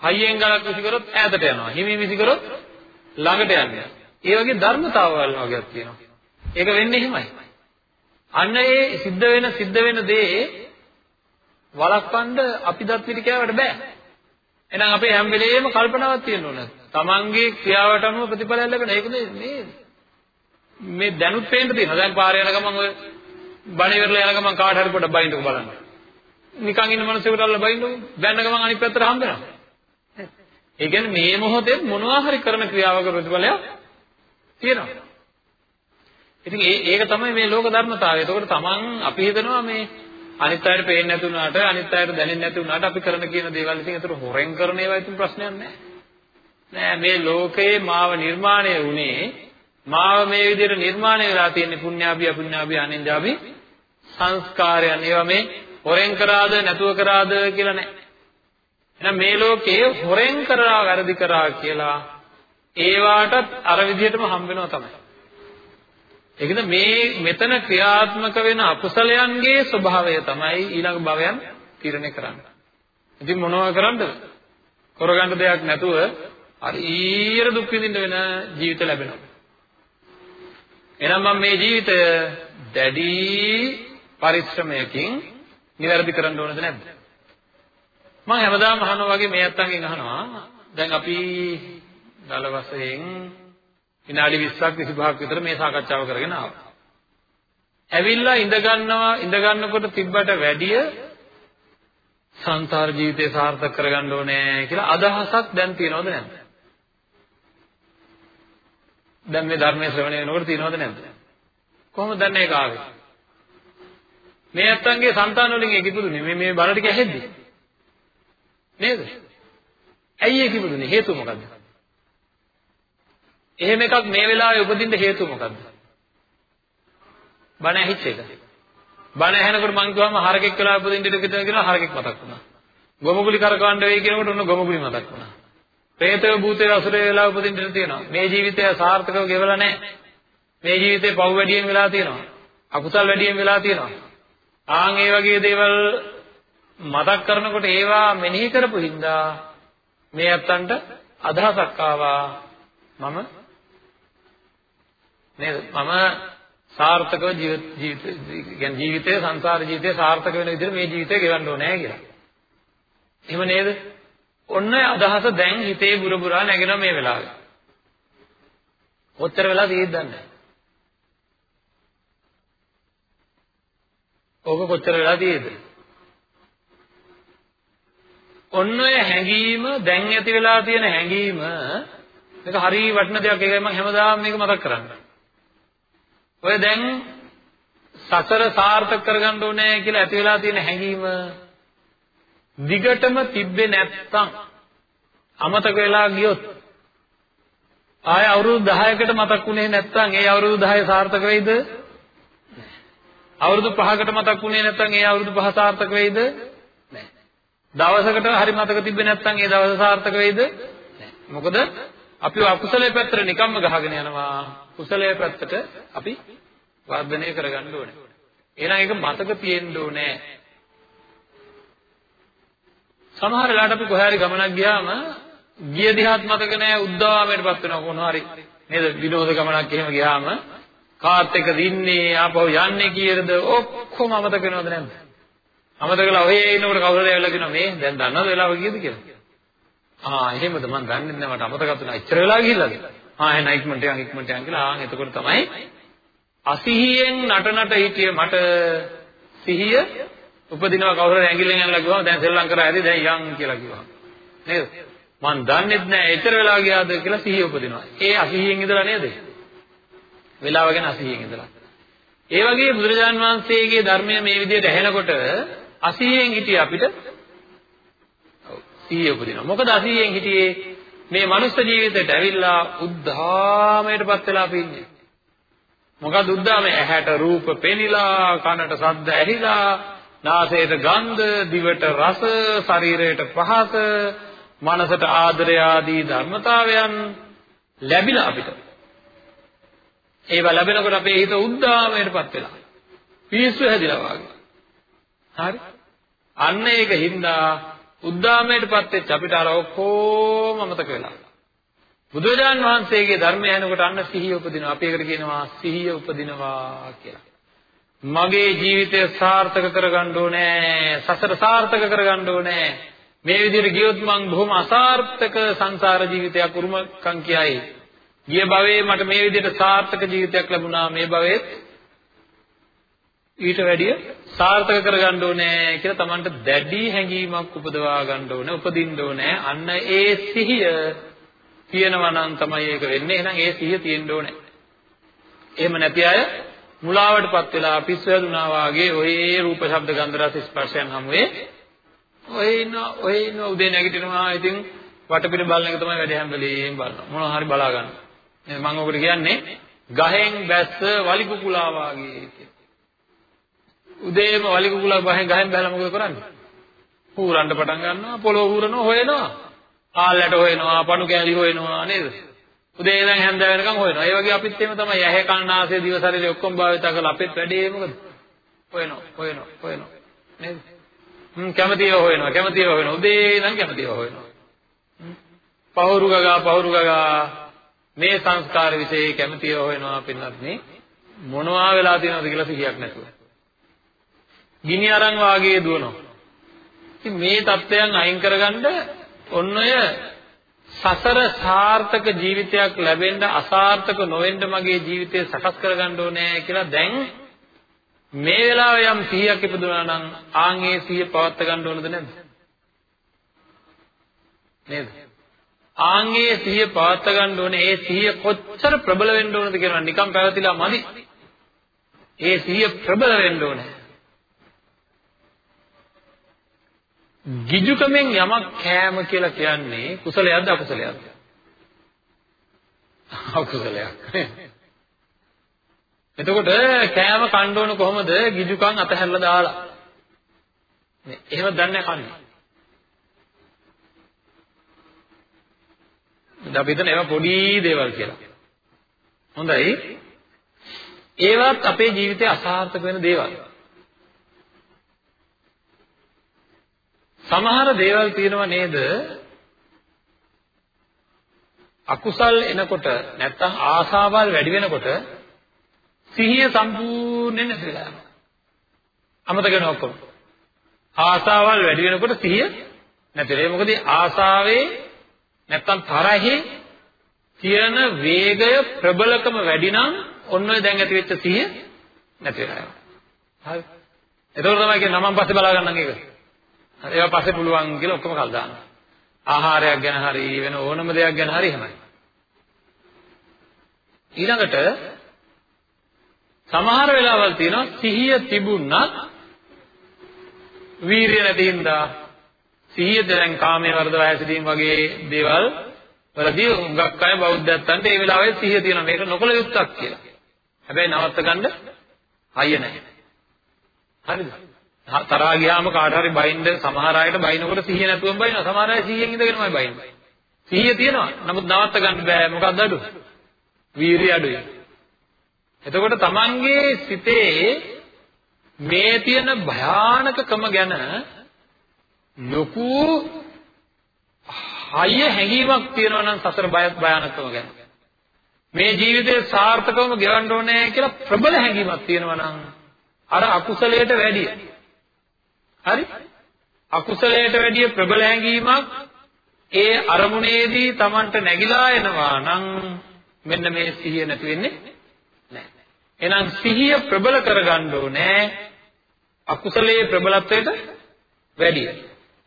හයියෙන් ගලක් විසි කරොත් ඈතට යනවා. හිමින් විසි කරොත් ළඟට යනවා. ඒ වගේ ධර්මතාවයන් වගේක් තියෙනවා. ඒක වෙන්නේ එහෙමයි. අන්න ඒ සිද්ධ වෙන සිද්ධ වෙන දේ වළක්වන්න අපි දත් පිටි කෑවට බෑ. එහෙනම් අපේ හැම වෙලේම කල්පනාවක් තියෙන්න ඕන. තමන්ගේ ක්‍රියාවට අනුව ප්‍රතිඵලයක් ලැබෙන. ඒක මේ මේ දැනුත් පේන්න තියෙනවා. දැන් පාරේ යන ගමන් ඔය බණ ඉවරලා යන ගමන් කාට හරි පොඩ්ඩක් බයින්නකෝ බලන්න. නිකන් ඉන්න මනුස්සයෙකුට අල්ල බයින්නකෝ. බැන්න ගමන් අනිත් පැත්තට හම්බ වෙනවා. ඒ කියන්නේ මේ මොහොතේ මොනවා හරි කරන ක්‍රියාවක ප්‍රතිඵලයක් තියෙනවා. ඉතින් ඒ ඒක තමයි මේ ලෝක ධර්මතාවය. එතකොට තමන් අපි හිතනවා මේ අනිත් අයට පේන්නේ නැති වුණාට අනිත් අයට දැනෙන්නේ නැති වුණාට අපි කරන කියන දේවල් ඉතින් ඒතර හොරෙන් කරන ඒවා ඉතින් ප්‍රශ්නයක් නැහැ. නෑ මේ ලෝකයේ මාව නිර්මාණය වුණේ මාව මේ විදිහට නිර්මාණය වෙලා තියෙන පුණ්‍යාභි අපුණ්‍යාභි අනින්ජාභි සංස්කාරයන් ඒවා මේ හොරෙන් කරාද නැතුව කරාද කියලා නෑ. එහෙනම් මේ ලෝකයේ හොරෙන් කරා වැරදි කරා කියලා ඒවාටත් අර විදිහටම හම්බ වෙනවා තමයි. ඒකද මේ මෙතන ක්‍රියාත්මක වෙන අකුසලයන්ගේ ස්වභාවය තමයි ඊළඟ භවයන් තීරණය කරන්නේ. ඉතින් මොනවද කරන්නද? කරගන්න දෙයක් නැතුව හරියට දුක් විඳින්න වෙන ජීවිත ලැබෙනවා. එහෙනම් මම මේ ජීවිතය දැඩි පරිශ්‍රමයකින් නිවැරදි කරන්න ඕනද නැද්ද? මම හැමදාම අහනවා වගේ මේ අත්තන්ගෙන් අහනවා දැන් අපි දල වශයෙන් විනාඩි 20ක් 25ක් විතර මේ සාකච්ඡාව කරගෙන ආවා. ඇවිල්ලා ඉඳ ගන්නවා ඉඳ ගන්නකොට තිබ්බට වැඩිය සංසාර ජීවිතය සාර්ථක කරගන්න ඕනේ කියලා අදහසක් දැන් තියෙනවද නැද්ද? දැන් මේ ධර්මයේ ශ්‍රවණය වෙනකොට තියෙනවද නැද්ද? කොහොමද දන්නේ ඒක ආවේ? මේ අත්තන්ගේ సంతාන වලින් ඒක ඉදුනේ මේ මේ බල ටික ඇහෙද්දි. නේද? ඇයි ඒක ඉදුනේ? හේතුව මොකද්ද? එහෙම එකක් මේ වෙලාවේ උපදින්න හේතුව මොකද්ද? බණ ඇහිච්ච එක. බණ ඇහෙනකොට මං කිව්වම හරකෙක් වෙලා උපදින්න ඉඩ කියලා හරකෙක් මතක් වුණා. ගොමුගුලි කරකවන්න වෙයි කියනකොට ඔන්න ගොමුගුලි මතක් වුණා. പ്രേතය භූතය අසුරේ වෙලා උපදින්න ඉඩ තියෙනවා. මේ ජීවිතය සාර්ථකව ගෙවලා නැහැ. මේ ජීවිතේ පව් වැඩියෙන් වෙලා තියෙනවා. අකුසල් වැඩියෙන් වෙලා තියෙනවා. ආන් ඒ වගේ දේවල් මතක් කරනකොට ඒවා මෙනෙහි කරපු හින්දා මේ අත්තන්ට අදහසක් ආවා මම නේද මම සාර්ථකව ජීවිත ජීවිත ජීවිතයේ සංසාර ජීවිතය සාර්ථක වෙන විදිහට මේ ජීවිතය ගෙවන්න ඕනේ කියලා. එහෙම නේද? ඔන්න අදහස දැන් හිතේ බුර බුරා නැගෙන මේ වෙලාවේ. කොච්චර වෙලා තියෙද්ද දන්නේ ඕක කොච්චර වෙලා තියෙද? ඔන්න ඔය හැඟීම දැන් ඇති වෙලා තියෙන හැඟීම මේක හරිය වටින දෙයක් ඒකයි මම හැමදාම මේක මතක් කරන්නේ. ඔය දැන් සසර සාර්ථක කරගන්න ඕනේ කියලා ඇති වෙලා තියෙන හැඟීම දිගටම තිබ්බේ නැත්තම් අමතක වෙලා ගියොත් ආය අවුරුදු 10කට මතක් වුණේ නැත්තම් ඒ අවුරුදු 10 සාර්ථක වෙයිද? අවුරුදු 5කට මතක් වුණේ නැත්තම් ඒ අවුරුදු 5 සාර්ථක වෙයිද? නැහැ. දවසකට හරි මතක තිබ්බේ නැත්තම් ඒ දවස සාර්ථක වෙයිද? නැහැ. මොකද අපි අකුසලයේ පැත්තට නිකම්ම ගහගෙන යනවා. කුසලයේ පැත්තට අපි වර්ධනය කරගන්න ඕනේ. එහෙනම් ඒක මතක තියෙන්න ඕනේ. සමහර වෙලාවට අපි කොහේ හරි ගමනක් ගියාම ගිය දිහාත් මතක නැහැ උද්දාමයටපත් වෙනවා කොහොම හරි නේද විනෝද ගමනක් එහෙම ගියාම කාත් එක දින්නේ ආපහු යන්නේ කීයද ඔක්කොම අමතක වෙනවද නැද්ද අමතක කරලා ඔය ඉන්නකොට කවුරුද ඇවිල්ලා කියනවා මේ දැන් දන්නවද වෙලාව කීයද කියලා. ආ එහෙමද? මම දන්නේ නැහැ. මට අමතක වුණා ඉච්චර වෙලා ගිහිල්ලාද ආ එහෙනම් ඉක්මනට යන් ඉක්මනට යන් කියලා. ආන් එතකොට තමයි අසිහියෙන් නටනට හිටිය මට සිහිය උපදිනවා. කවුරු හරි ඇඟිල්ලෙන් ඇනලා කිව්වම දැන් සෙල්ලම් කරා ඇති. දැන් යන් කියලා කිව්වා. නේද? මං දන්නේත් නැහැ. එතර වෙලා ගියාද? කියලා සිහිය උපදිනවා. ඒ අසිහියෙන් ඉඳලා නේද? වෙලාව ගැන අසිහියෙන් ඉඳලා. ඒ වගේ බුදුරජාන් වහන්සේගේ ධර්මය මේ විදිහට ඇහෙනකොට අසිහියෙන් හිටිය අපිට සිහිය උපදිනවා මොකද අසිහියෙන් හිටියේ මේ මනුස්ස ජීවිතයට ඇවිල්ලා උද්ධාමයටපත් වෙලා අපි ඉන්නේ මොකද උද්දාමේ ඇහැට රූප පෙනිලා කනට ශබ්ද ඇහිලා නාසයට ගන්ධ, දිවට රස, ශරීරයට පහස, මනසට ආදරය ආදී ධර්මතාවයන් ලැබිලා අපිට. ඒවා ලැබෙනකොට අපේ හිත උද්දාමයටපත් වෙලා. පිස්සු හැදිලා වගේ. හරි? අන්න ඒක හින්දා උද්දාමයටපත් වෙච්ච අපිට අර ඔක්කොම අමතක වෙලා. බුදුරජාන් වහන්සේගේ ධර්මය ඇහෙනකොට අන්න සිහිය උපදිනවා. අපි ඒකට කියනවා සිහිය උපදිනවා කියලා. මගේ ජීවිතය සාර්ථක කරගන්න ඕනේ. සසර සාර්ථක කරගන්න ඕනේ. මේ විදිහට ගියොත් මං බොහොම අසාර්ථක සංසාර ජීවිතයක් උරුමකම් කියයි. ගිය භවයේ මට මේ විදිහට සාර්ථක ජීවිතයක් ලැබුණා. මේ භවෙත් ඊට වැඩිය සාර්ථක කරගන්න ඕනේ කියලා Tamanට දැඩි හැඟීමක් උපදවා ගන්න ඕනේ. උපදින්න ඕනේ. අන්න ඒ සිහිය තියෙනවා නම් තමයි ඒක වෙන්නේ. එහෙනම් ඒ සිහිය තියෙන්න ඕනේ. එහෙම නැති අය මුලාවටපත් වෙලා පිස්සු හැදුනා වාගේ ඔය රූප ශබ්ද ගන්ධ රස ස්පර්ශයන් හමුවේ ඔය ඉන්න ඔය ඉන්න උදේ නැගිටිනවා ඉතින් වටපිට බලන එක තමයි වැඩි හැම වෙලේම බලනවා. මොනවා හරි බලා ගන්න. මම ඔකට කියන්නේ ගහෙන් බැස්ස වලි කුකුලා වාගේ කියලා. උදේම වලි කුකුලා ගහෙන් ගහෙන් බැලලා මොකද කරන්නේ? හූරන්න පටන් ගන්නවා, පොළොව හූරනවා, හොයනවා. ආල්ලට හොයනවා, පණු කෑලි හොයනවා නේද? උදේ ඉඳන් හැන්ද වෙනකන් හොයනවා. ඒ වගේ අපිත් එහෙම තමයි ඇහැ කන නාසය දිව ශරීරය ඔක්කොම භාවිත කරලා අපිත් වැඩේ මොකද? හොයනවා, හොයනවා, හොයනවා. නේද? හ්ම් කැමතිව හොයනවා, කැමතිව හොයනවා. උදේ ඉඳන් කැමතිව හොයනවා. පහුරු ගගා පහුරු ගගා මේ සංස්කාර વિશે කැමතිව හොයනවා පින්නත් මේ මොනවා වෙලා තියෙනවද කියලා සිහියක් නැතුව. ගිනි අරන් වාගේ දුවනවා. ඉතින් මේ தත්වයන් අයින් කරගන්න ඔන්න ඔය සසර සාර්ථක ජීවිතයක් ලැබෙන්න අසාර්ථක නොවෙන්න මගේ ජීවිතය සකස් කරගන්න ඕනේ කියලා දැන් මේ වෙලාවේ යම් සිහියක් ඉපදුනා නම් ආන් ඒ සිහිය පවත් ගන්න ඕනද නැද්ද? නේද? ආන් ඒ සිහිය පවත් ගන්න ඕනේ ඒ සිහිය කොච්චර ප්‍රබල වෙන්න ඕනද කියනවා නිකම් පැවතිලා මදි. ඒ සිහිය ප්‍රබල වෙන්න ඕනේ. ගිජුකමෙන් යමක් කෑම කියලා කියන්නේ කුසලයක්ද අකුසලයක්ද? අකුසලයක්. එතකොට කෑම කන්න ඕන කොහොමද? ගිජුකම් අතහැරලා දාලා. නේ එහෙම දන්නේ කන්නේ. දැන් අපි හිතන ඒවා පොඩි දේවල් කියලා. හොඳයි. ඒවත් අපේ ජීවිතේ අසාර්ථක වෙන දේවල්. සමහර දේවල් තියෙනව නේද? අකුසල් එනකොට නැත්තම් ආසාවල් වැඩි වෙනකොට සිහිය සම්පූර්ණයෙන් නැති වෙලා යනවා. අමතක වෙනවා ඔක්කොම. ආසාවල් වැඩි වෙනකොට සිහිය නැති වෙනවා. මොකද ආසාවේ නැත්තම් තරහේ තියෙන වේගය ප්‍රබලකම වැඩි නම් ඔන්න ඔය දැන් ඇති වෙච්ච සිහිය නැති වෙලා යනවා. හරි. එතකොට තමයි කියන්නේ නමන් පස්සේ බලා ගන්නම් ඒක. ඒවා පස්සේ පුළුවන් කියලා ඔක්කොම කල් දානවා. ආහාරයක් ගැන හරි වෙන ඕනම දෙයක් ගැන හරි එහෙමයි. ඊළඟට සමහර වෙලාවල් තියෙනවා සිහිය තිබුණත් වීරිය නැති හින්දා සිහිය දැන් කාමයේ වර්ධව හැසිරීම වගේ දේවල් වලදී හුඟක් අය බෞද්ධයන්ට ඒ වෙලාවේ සිහිය තියෙනවා මේක නොකල යුත්තක් කියලා. හැබැයි නවත්ත ගන්න හයිය නැහැ. හරිද? තරහා ගියාම කාට හරි බයින්ද සමහර අයට බයිනකොට සිහිය නැතුවම බයිනවා. සමහර අය සිහියෙන් ඉඳගෙනමයි බයින්නේ. සිහිය තියෙනවා. නමුත් නවත්ත ගන්න බෑ. මොකක්ද අඩු? වීරිය අඩුයි. එතකොට තමන්ගේ සිතේ මේ තියෙන භයානකකම ගැන ලොකු හය හැඟීමක් තියෙනවා නම් සසර බයත් භයානකකම ගැන මේ ජීවිතේ සාර්ථකවම ගෙවන්න ඕනේ කියලා ප්‍රබල හැඟීමක් තියෙනවා නම් අර අකුසලයට වැඩිය හරි? අකුසලයට වැඩිය ප්‍රබල හැඟීමක් ඒ අරමුණේදී Tamanට නැగిලා එනවා නම් මෙන්න මේ සිහිය නැති වෙන්නේ නැහැ. එහෙනම් සිහිය ප්‍රබල කරගන්න ඕනේ අකුසලයේ ප්‍රබලත්වයට වැඩිය.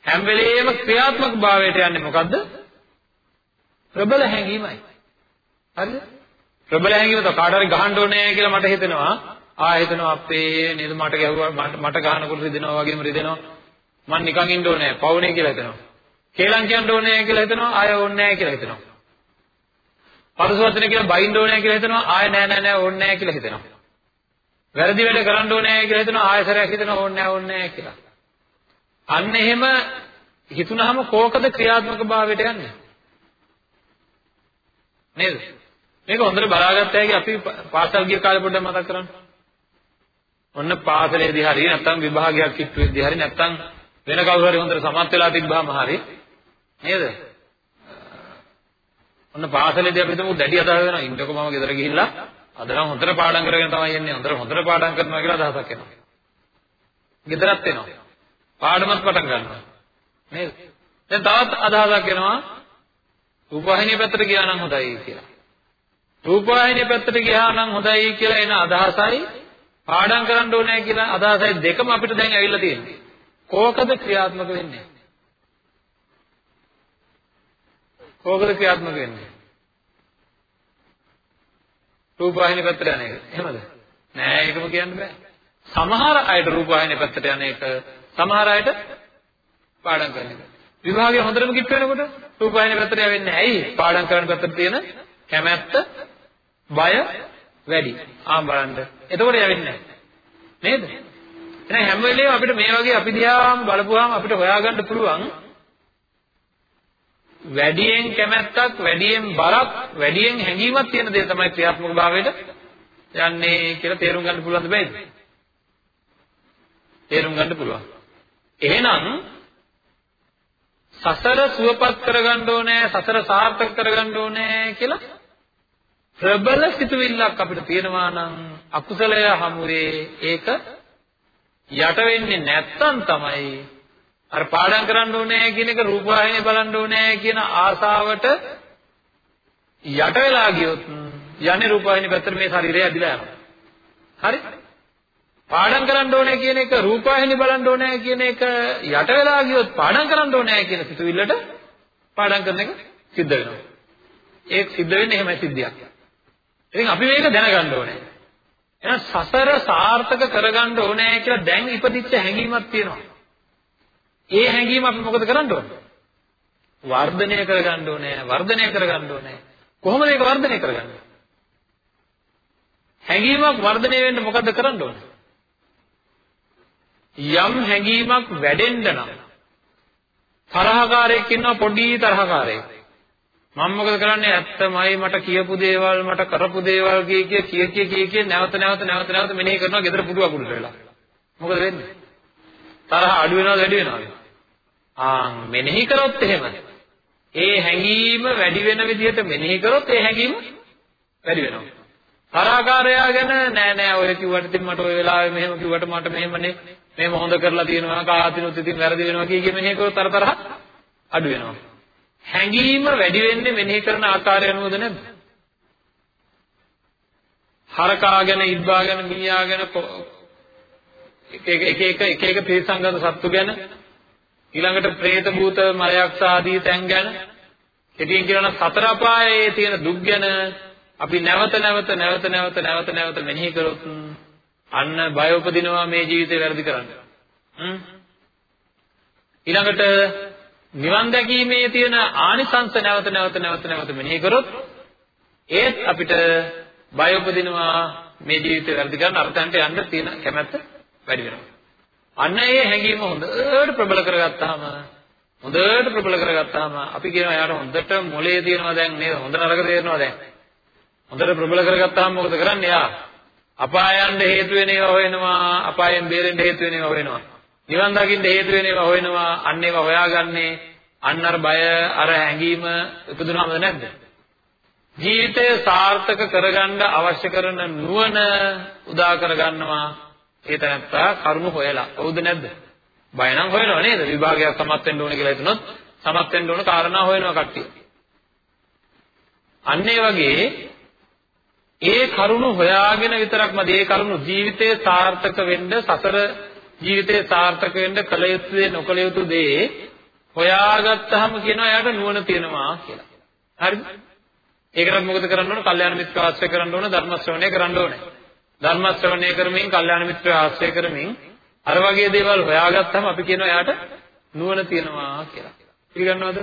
හැම වෙලෙම ක්‍රියාත්මක භාවයට යන්නේ මොකද්ද? ප්‍රබල හැඟීමයි. හරිද? ප්‍රබල හැඟීම તો කාට හරි ගහන්න ඕනේ කියලා මට හිතෙනවා. ආ හිතනවා අපේ නේද? මට ගැහුවා මට ගහනකොට රිදෙනවා වගේම රිදෙනවා. මං නිකන් ඉන්න ඕනේ පවුනේ කියලා හිතනවා. කේලම් කියන්න ඕනේ කියලා හිතනවා. ආය ඕනේ නැහැ කියලා හිතනවා. පරසවචන කියලා බයින්න ඕනේ කියලා හිතනවා. ආය නෑ නෑ නෑ ඕනේ නැහැ කියලා හිතනවා. වැරදි වැඩ කරන්න ඕනේ කියලා හිතනවා. ආයසරයක් හිතනවා. ඕනේ නැහැ ඕනේ නැහැ කියලා. අන්න එහෙම හිතුනහම කෝකද ක්‍රියාත්මක භාවයට යන්නේ? නේද? මේක හොඳට බලාගත්ත හැකි අපි පාසල් ගිය කාලේ පොඩ්ඩක් මතක් කරන්න. ඔන්න පාසලේදී හරි නැත්නම් විභාගයක් කිට්ටුවේදී හරි නැත්නම් වෙන කවුරු හරි හොඳට සමත් වෙලා තිබ්බාම හරි නේද? ඔන්න පාසලේදී අපි හිතමු දැඩි අදහස වෙනවා ඉන්නකො මම ගෙදර ගිහිල්ලා අද නම් හොඳට පාඩම් කරගෙන තමයි එන්නේ හොඳට හොඳට පාඩම් කරනවා කියලා අදහසක් එනවා. ගෙදරත් එනවා. පාඩමත් පටන් ගන්නවා. නේද? දැන් තවත් අදහසක් එනවා රූපවාහිනිය පැත්තට ගියා නම් හොඳයි කියලා. රූපවාහිනිය පැත්තට ගියා නම් හොඳයි කියලා එන අදහසයි පාඩම් කරන්න ඕනේ කියලා අදහසයි දෙකම අපිට දැන් ඇවිල්ලා තියෙනවා. කෝකද ක්‍රියාත්මක වෙන්නේ? කෝකද ක්‍රියාත්මක වෙන්නේ? රූපවාහිනිය පැත්තට යන එක. එහෙමද? නෑ ඒකම කියන්න බෑ. සමහර අයට රූපවාහිනිය පැත්තට යන එක සමහර අයට පාඩම් කරන එක. විභාගය හොඳටම කිට් වෙනකොට රූපවාහිනිය පැත්තට යවෙන්නේ ඇයි? පාඩම් කරන පැත්තට තියෙන කැමැත්ත, බය වැඩි. ආම් බලන්න. එතකොට යවෙන්නේ නේද? එහෙනම් හැම වෙලේම අපිට මේ වගේ අපි දිහාම බලපුවාම අපිට හොයාගන්න පුළුවන් වැඩියෙන් කැමැත්තක්, වැඩියෙන් බරක්, වැඩියෙන් හැඟීමක් තියෙන දේ තමයි ක්‍රියාත්මක භාවයට යන්නේ කියලා තේරුම් ගන්න පුළුවන්ද බෑද? තේරුම් ගන්න පුළුවන්. එහෙනම් සසර සුවපත් කරගන්න ඕනේ, සසර සාර්ථක කරගන්න ඕනේ කියලා ප්‍රබල සිතුවිල්ලක් අපිට තියෙනවා නම් අකුසලය හමුවේ ඒක යට වෙන්නේ නැත්තම් තමයි අර පාඩම් කරන්න ඕනේ කියන එක රූපවාහිනිය බලන්න ඕනේ කියන ආසාවට යට වෙලා ගියොත් යන්නේ රූපවාහිනිය පැත්තට මේ ශරීරය ඇදිලා යනවා. හරි? පාඩම් කරන්න ඕනේ කියන එක රූපවාහිනිය බලන්න ඕනේ කියන එක යට වෙලා ගියොත් පාඩම් කරන්න ඕනේ කියන සිතුවිල්ලට පාඩම් කරන එක සිද්ධ වෙනවා. ඒක සිද්ධ වෙන්නේ එහෙමයි සිද්ධියක්. ඉතින් අපි මේක දැනගන්න ඕනේ. එහෙනම් සසර සාර්ථක කරගන්න ඕනේ කියලා දැන් ඉපදිච්ච හැඟීමක් තියෙනවා. ඒ හැඟීම අපි මොකද කරන්න ඕනේ? වර්ධනය කරගන්න ඕනේ, වර්ධනය කරගන්න ඕනේ. කොහොමද ඒක වර්ධනය කරගන්නේ? හැඟීමක් වර්ධනය වෙන්න මොකද කරන්න ඕනේ? යම් හැඟීමක් වැඩෙන්න නම් තරහකාරයෙක් ඉන්නවා පොඩි තරහකාරයෙක්. මම මොකද කරන්නේ ඇත්තමයි මට කියපු දේවල් මට කරපු දේවල් කිය කිය කිය කිය කිය කිය නැවත නැවත නැවත නැවත මෙනෙහි කරනවා gedara පුඩු අකුලට වෙලා. මොකද වෙන්නේ? තරහ අඩු වෙනවද වැඩි වෙනවද? ආ මෙනෙහි කරොත් එහෙම ඒ හැඟීම වැඩි වෙන විදිහට මෙනෙහි කරොත් ඒ හැඟීම වැඩි වෙනවා. තරහකාරයා ගැන නෑ නෑ ඔය කිව්වට ඉතින් මට ওই වෙලාවේ මෙහෙම කිව්වට මට මෙහෙමනේ මෙහෙම හොඳ කරලා තියෙනවා කාතිනුත් ඉතින් වැරදි වෙනවා කිය කිය මෙනෙහි කරොත් අර තරහ අඩු වෙනවා. හැඟීම වැඩි වෙන්නේ මෙනෙහි කරන ආකාරය අනුවද නැද්ද? හරකා ගැන, ඉබ්බා ගැන, මීයා ගැන එක එක එක එක එක තේසංගත සත්තු ගැන ඊළඟට പ്രേත භූත මරයක්ෂ ආදී තැන් ගැන කෙටියෙන් කියනවා නම් සතර අපායේ තියෙන දුක් ගැන අපි නැවත නැවත නැවත නැවත නැවත නැවත මෙනෙහි කරොත් අන්න බය උපදිනවා මේ ජීවිතේ වැරදි කරන්න. ඊළඟට නිවන් දැකීමේ තියෙන ආනිසංස නැවත නැවත නැවත නැවත මෙනෙහි කරොත් ඒත් අපිට බය උපදිනවා මේ ජීවිතේ වැරදි කරන්න අර්ථයන්ට යන්න තියෙන කැමැත්ත වැඩි වෙනවා. අන්න ඒ හැඟීම හොඳට ප්‍රබල කරගත්තාම හොඳට ප්‍රබල කරගත්තාම අපි කියනවා යාට හොඳට මොලේ තියෙනවා දැන් නේද? හොඳ නරක තේරෙනවා දැන්. හොඳට ප්‍රබල කරගත්තාම මොකද කරන්නේ? යා අපායයන්ට හේතු වෙන ඒවා හොයනවා අපායෙන් බේරෙන්න හේතු වෙන ඒවා හොයනවා. නිවන් දකින්න හේතු වෙන ඒවා හොයනවා අන්න ඒවා හොයාගන්නේ අන්න අර බය අර හැඟීම ඉපදුනවද නැද්ද ජීවිතය සාර්ථක කරගන්න අවශ්‍ය කරන නුවණ උදා කරගන්නවා ඒ තැනත්තා කරුණු හොයලා. හවුද නැද්ද? බය නම් හොයනවා නේද? විභාගයක් සමත් වෙන්න ඕන කියලා හිතනොත් සමත් වෙන්න ඕන කාරණා හොයනවා කට්ටිය. අන්න ඒ වගේ ඒ කරුණු හොයාගෙන විතරක්ම ඒ කරුණු ජීවිතේ සාර්ථක වෙන්න සසර ජීවිතේ සාර්ථක වෙන්න කල යුතු දේ නොකල යුතු දේ හොයාගත්තාම කියනවා එයාට නුවණ තියෙනවා කියලා. හරිද? ඒකට මොකද කරන්න ඕන? කල්යාණ මිත්‍ර ආශ්‍රය කරන්න ඕන, ධර්ම ශ්‍රවණය කරන්න ඕනේ. ධර්ම ශ්‍රවණය කරමින්, කල්යාණ මිත්‍ර ආශ්‍රය කරමින් අර වගේ දේවල් හොයාගත්තම අපි කියනවා එයාට නුවණ තියෙනවා කියලා. පිළිගන්නවද?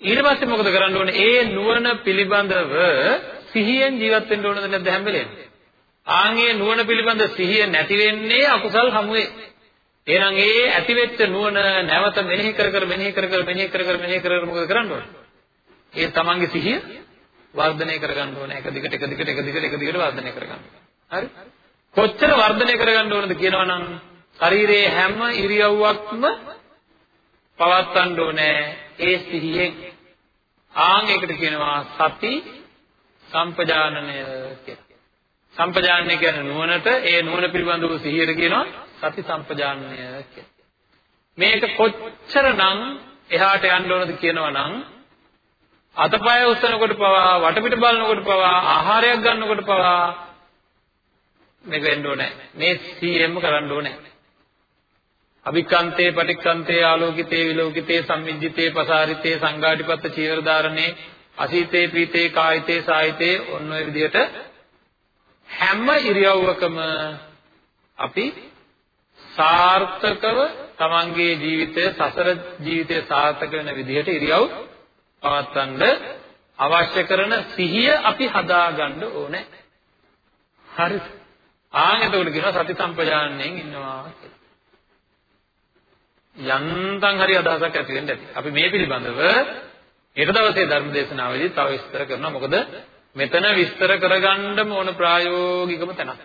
ඊට පස්සේ මොකද කරන්න ඕනේ? ඒ නුවණ පිළිබඳව සිහියෙන් ජීවත් වෙන්න ඕනද නැද්ද හැම වෙලේම? ආන්ගේ නුවණ පිළිබඳ සිහිය නැති වෙන්නේ අකුසල් හමුවේ. එහෙනම් ඒ ඇතිවෙච්ච නුවණ නැවත මෙනෙහි කර කර මෙනෙහි කර කර මෙනෙහි කර කර මෙනෙහි කර කර මොකද කරන්න ඕනේ? ඒ තමන්ගේ සිහිය වර්ධනය කරගන්න ඕනේ. එක දිගට එක දිගට එක දිගට එක දිගට වර්ධනය කරගන්න. හරි? කොච්චර වර්ධනය කරගන්න ඕනද කියනවනම් ශරීරයේ හැම ඉරියව්වක්ම පවත්වන්න ඕනේ ඒ සිහියෙන්. ආන් ඒකට කියනවා සති සම්පජානනය කියලා. සම්පජානනය කියන්නේ නුවණට ඒ නුවණ පිළිබඳව සිහියට කියනවා සති සම්පජානනය කියලා. මේක කොච්චරනම් එහාට යන්න ඕනද කියනවනම් අතපය උස්සනකොට පවා වටපිට බලනකොට පවා ආහාරයක් ගන්නකොට පවා මේක වෙන්න ඕනේ. මේ සීයෙම කරන්න ඕනේ. අභික්ඛන්තේ පටික්ඛන්තේ ආලෝකිතේ විලෝකිතේ සම්මිජ්ජිතේ පසාරිතේ සංඝාටිපත්ත චීවර ධාරණේ අසීතේ පීතේ කායිතේ සායිතේ ඔන්න ඔය විදිහට හැම ඉරියව්වකම අපි සාර්ථකව තමන්ගේ ජීවිතය සසර ජීවිතය සාර්ථක වෙන විදිහට ඉරියව් පවත්වන්න අවශ්‍ය කරන සිහිය අපි හදාගන්න ඕනේ. හරි. ආන් එතකොට කියනවා සති සම්පජානණයෙන් ඉන්නවා කියලා. යන්තම් හරි අදහසක් ඇති වෙන්න ඇති. අපි මේ පිළිබඳව ඊට දවසේ ධර්ම දේශනාවේදී තව විස්තර කරනවා. මොකද මෙතන විස්තර කරගන්නම ඕන ප්‍රායෝගිකම තැනක්.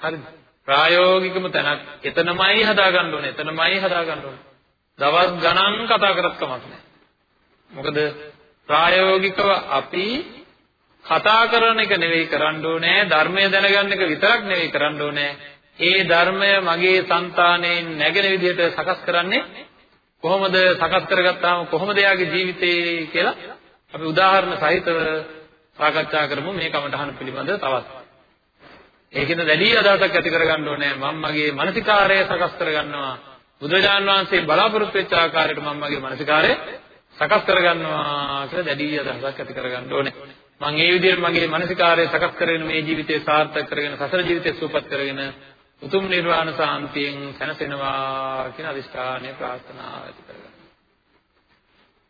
හරිද? ප්‍රායෝගිකම තැනක් එතනමයි හදාගන්න ඕනේ. එතනමයි හදාගන්න ඕනේ. දවස් ගණන් කතා කරත් කමක් නැහැ. මොකද ප්‍රායෝගිකව අපි කතා කරන එක නෙවෙයි කරන්න ඕනේ ධර්මය දැනගන්න එක විතරක් නෙවෙයි කරන්න ඕනේ ඒ ධර්මය මගේ సంతානයෙන් නැගෙන විදිහට සකස් කරන්නේ කොහොමද සකස් කරගත්තාම කොහොමද යාගේ ජීවිතේ කියලා අපි උදාහරණ සහිතව සාකච්ඡා කරමු මේ කමඨහන පිළිබඳව තවත්. ඒකෙන් දැඩි අදහසක් ඇති කරගන්න ඕනේ මම මගේ මානසිකාරය සකස් කරගන්නවා. බුදුරජාන් වහන්සේ බලාපොරොත්තු වෙච්ච ආකාරයට මම මගේ මානසිකාරය සකස් කරගන්නවා කියලා දැඩි අදහසක් ඇති කරගන්න ඕනේ. මම මේ විදිහට මගේ මානසිකාරය සකස් කරගෙන මේ ජීවිතය සාර්ථක කරගෙන සසර ජීවිතය සුවපත් කරගෙන උතුම් නිර්වාණ සාන්තියෙන් සැනසෙනවා කියන අදිෂ්ඨානය ප්‍රාර්ථනා ඇති කරගන්න.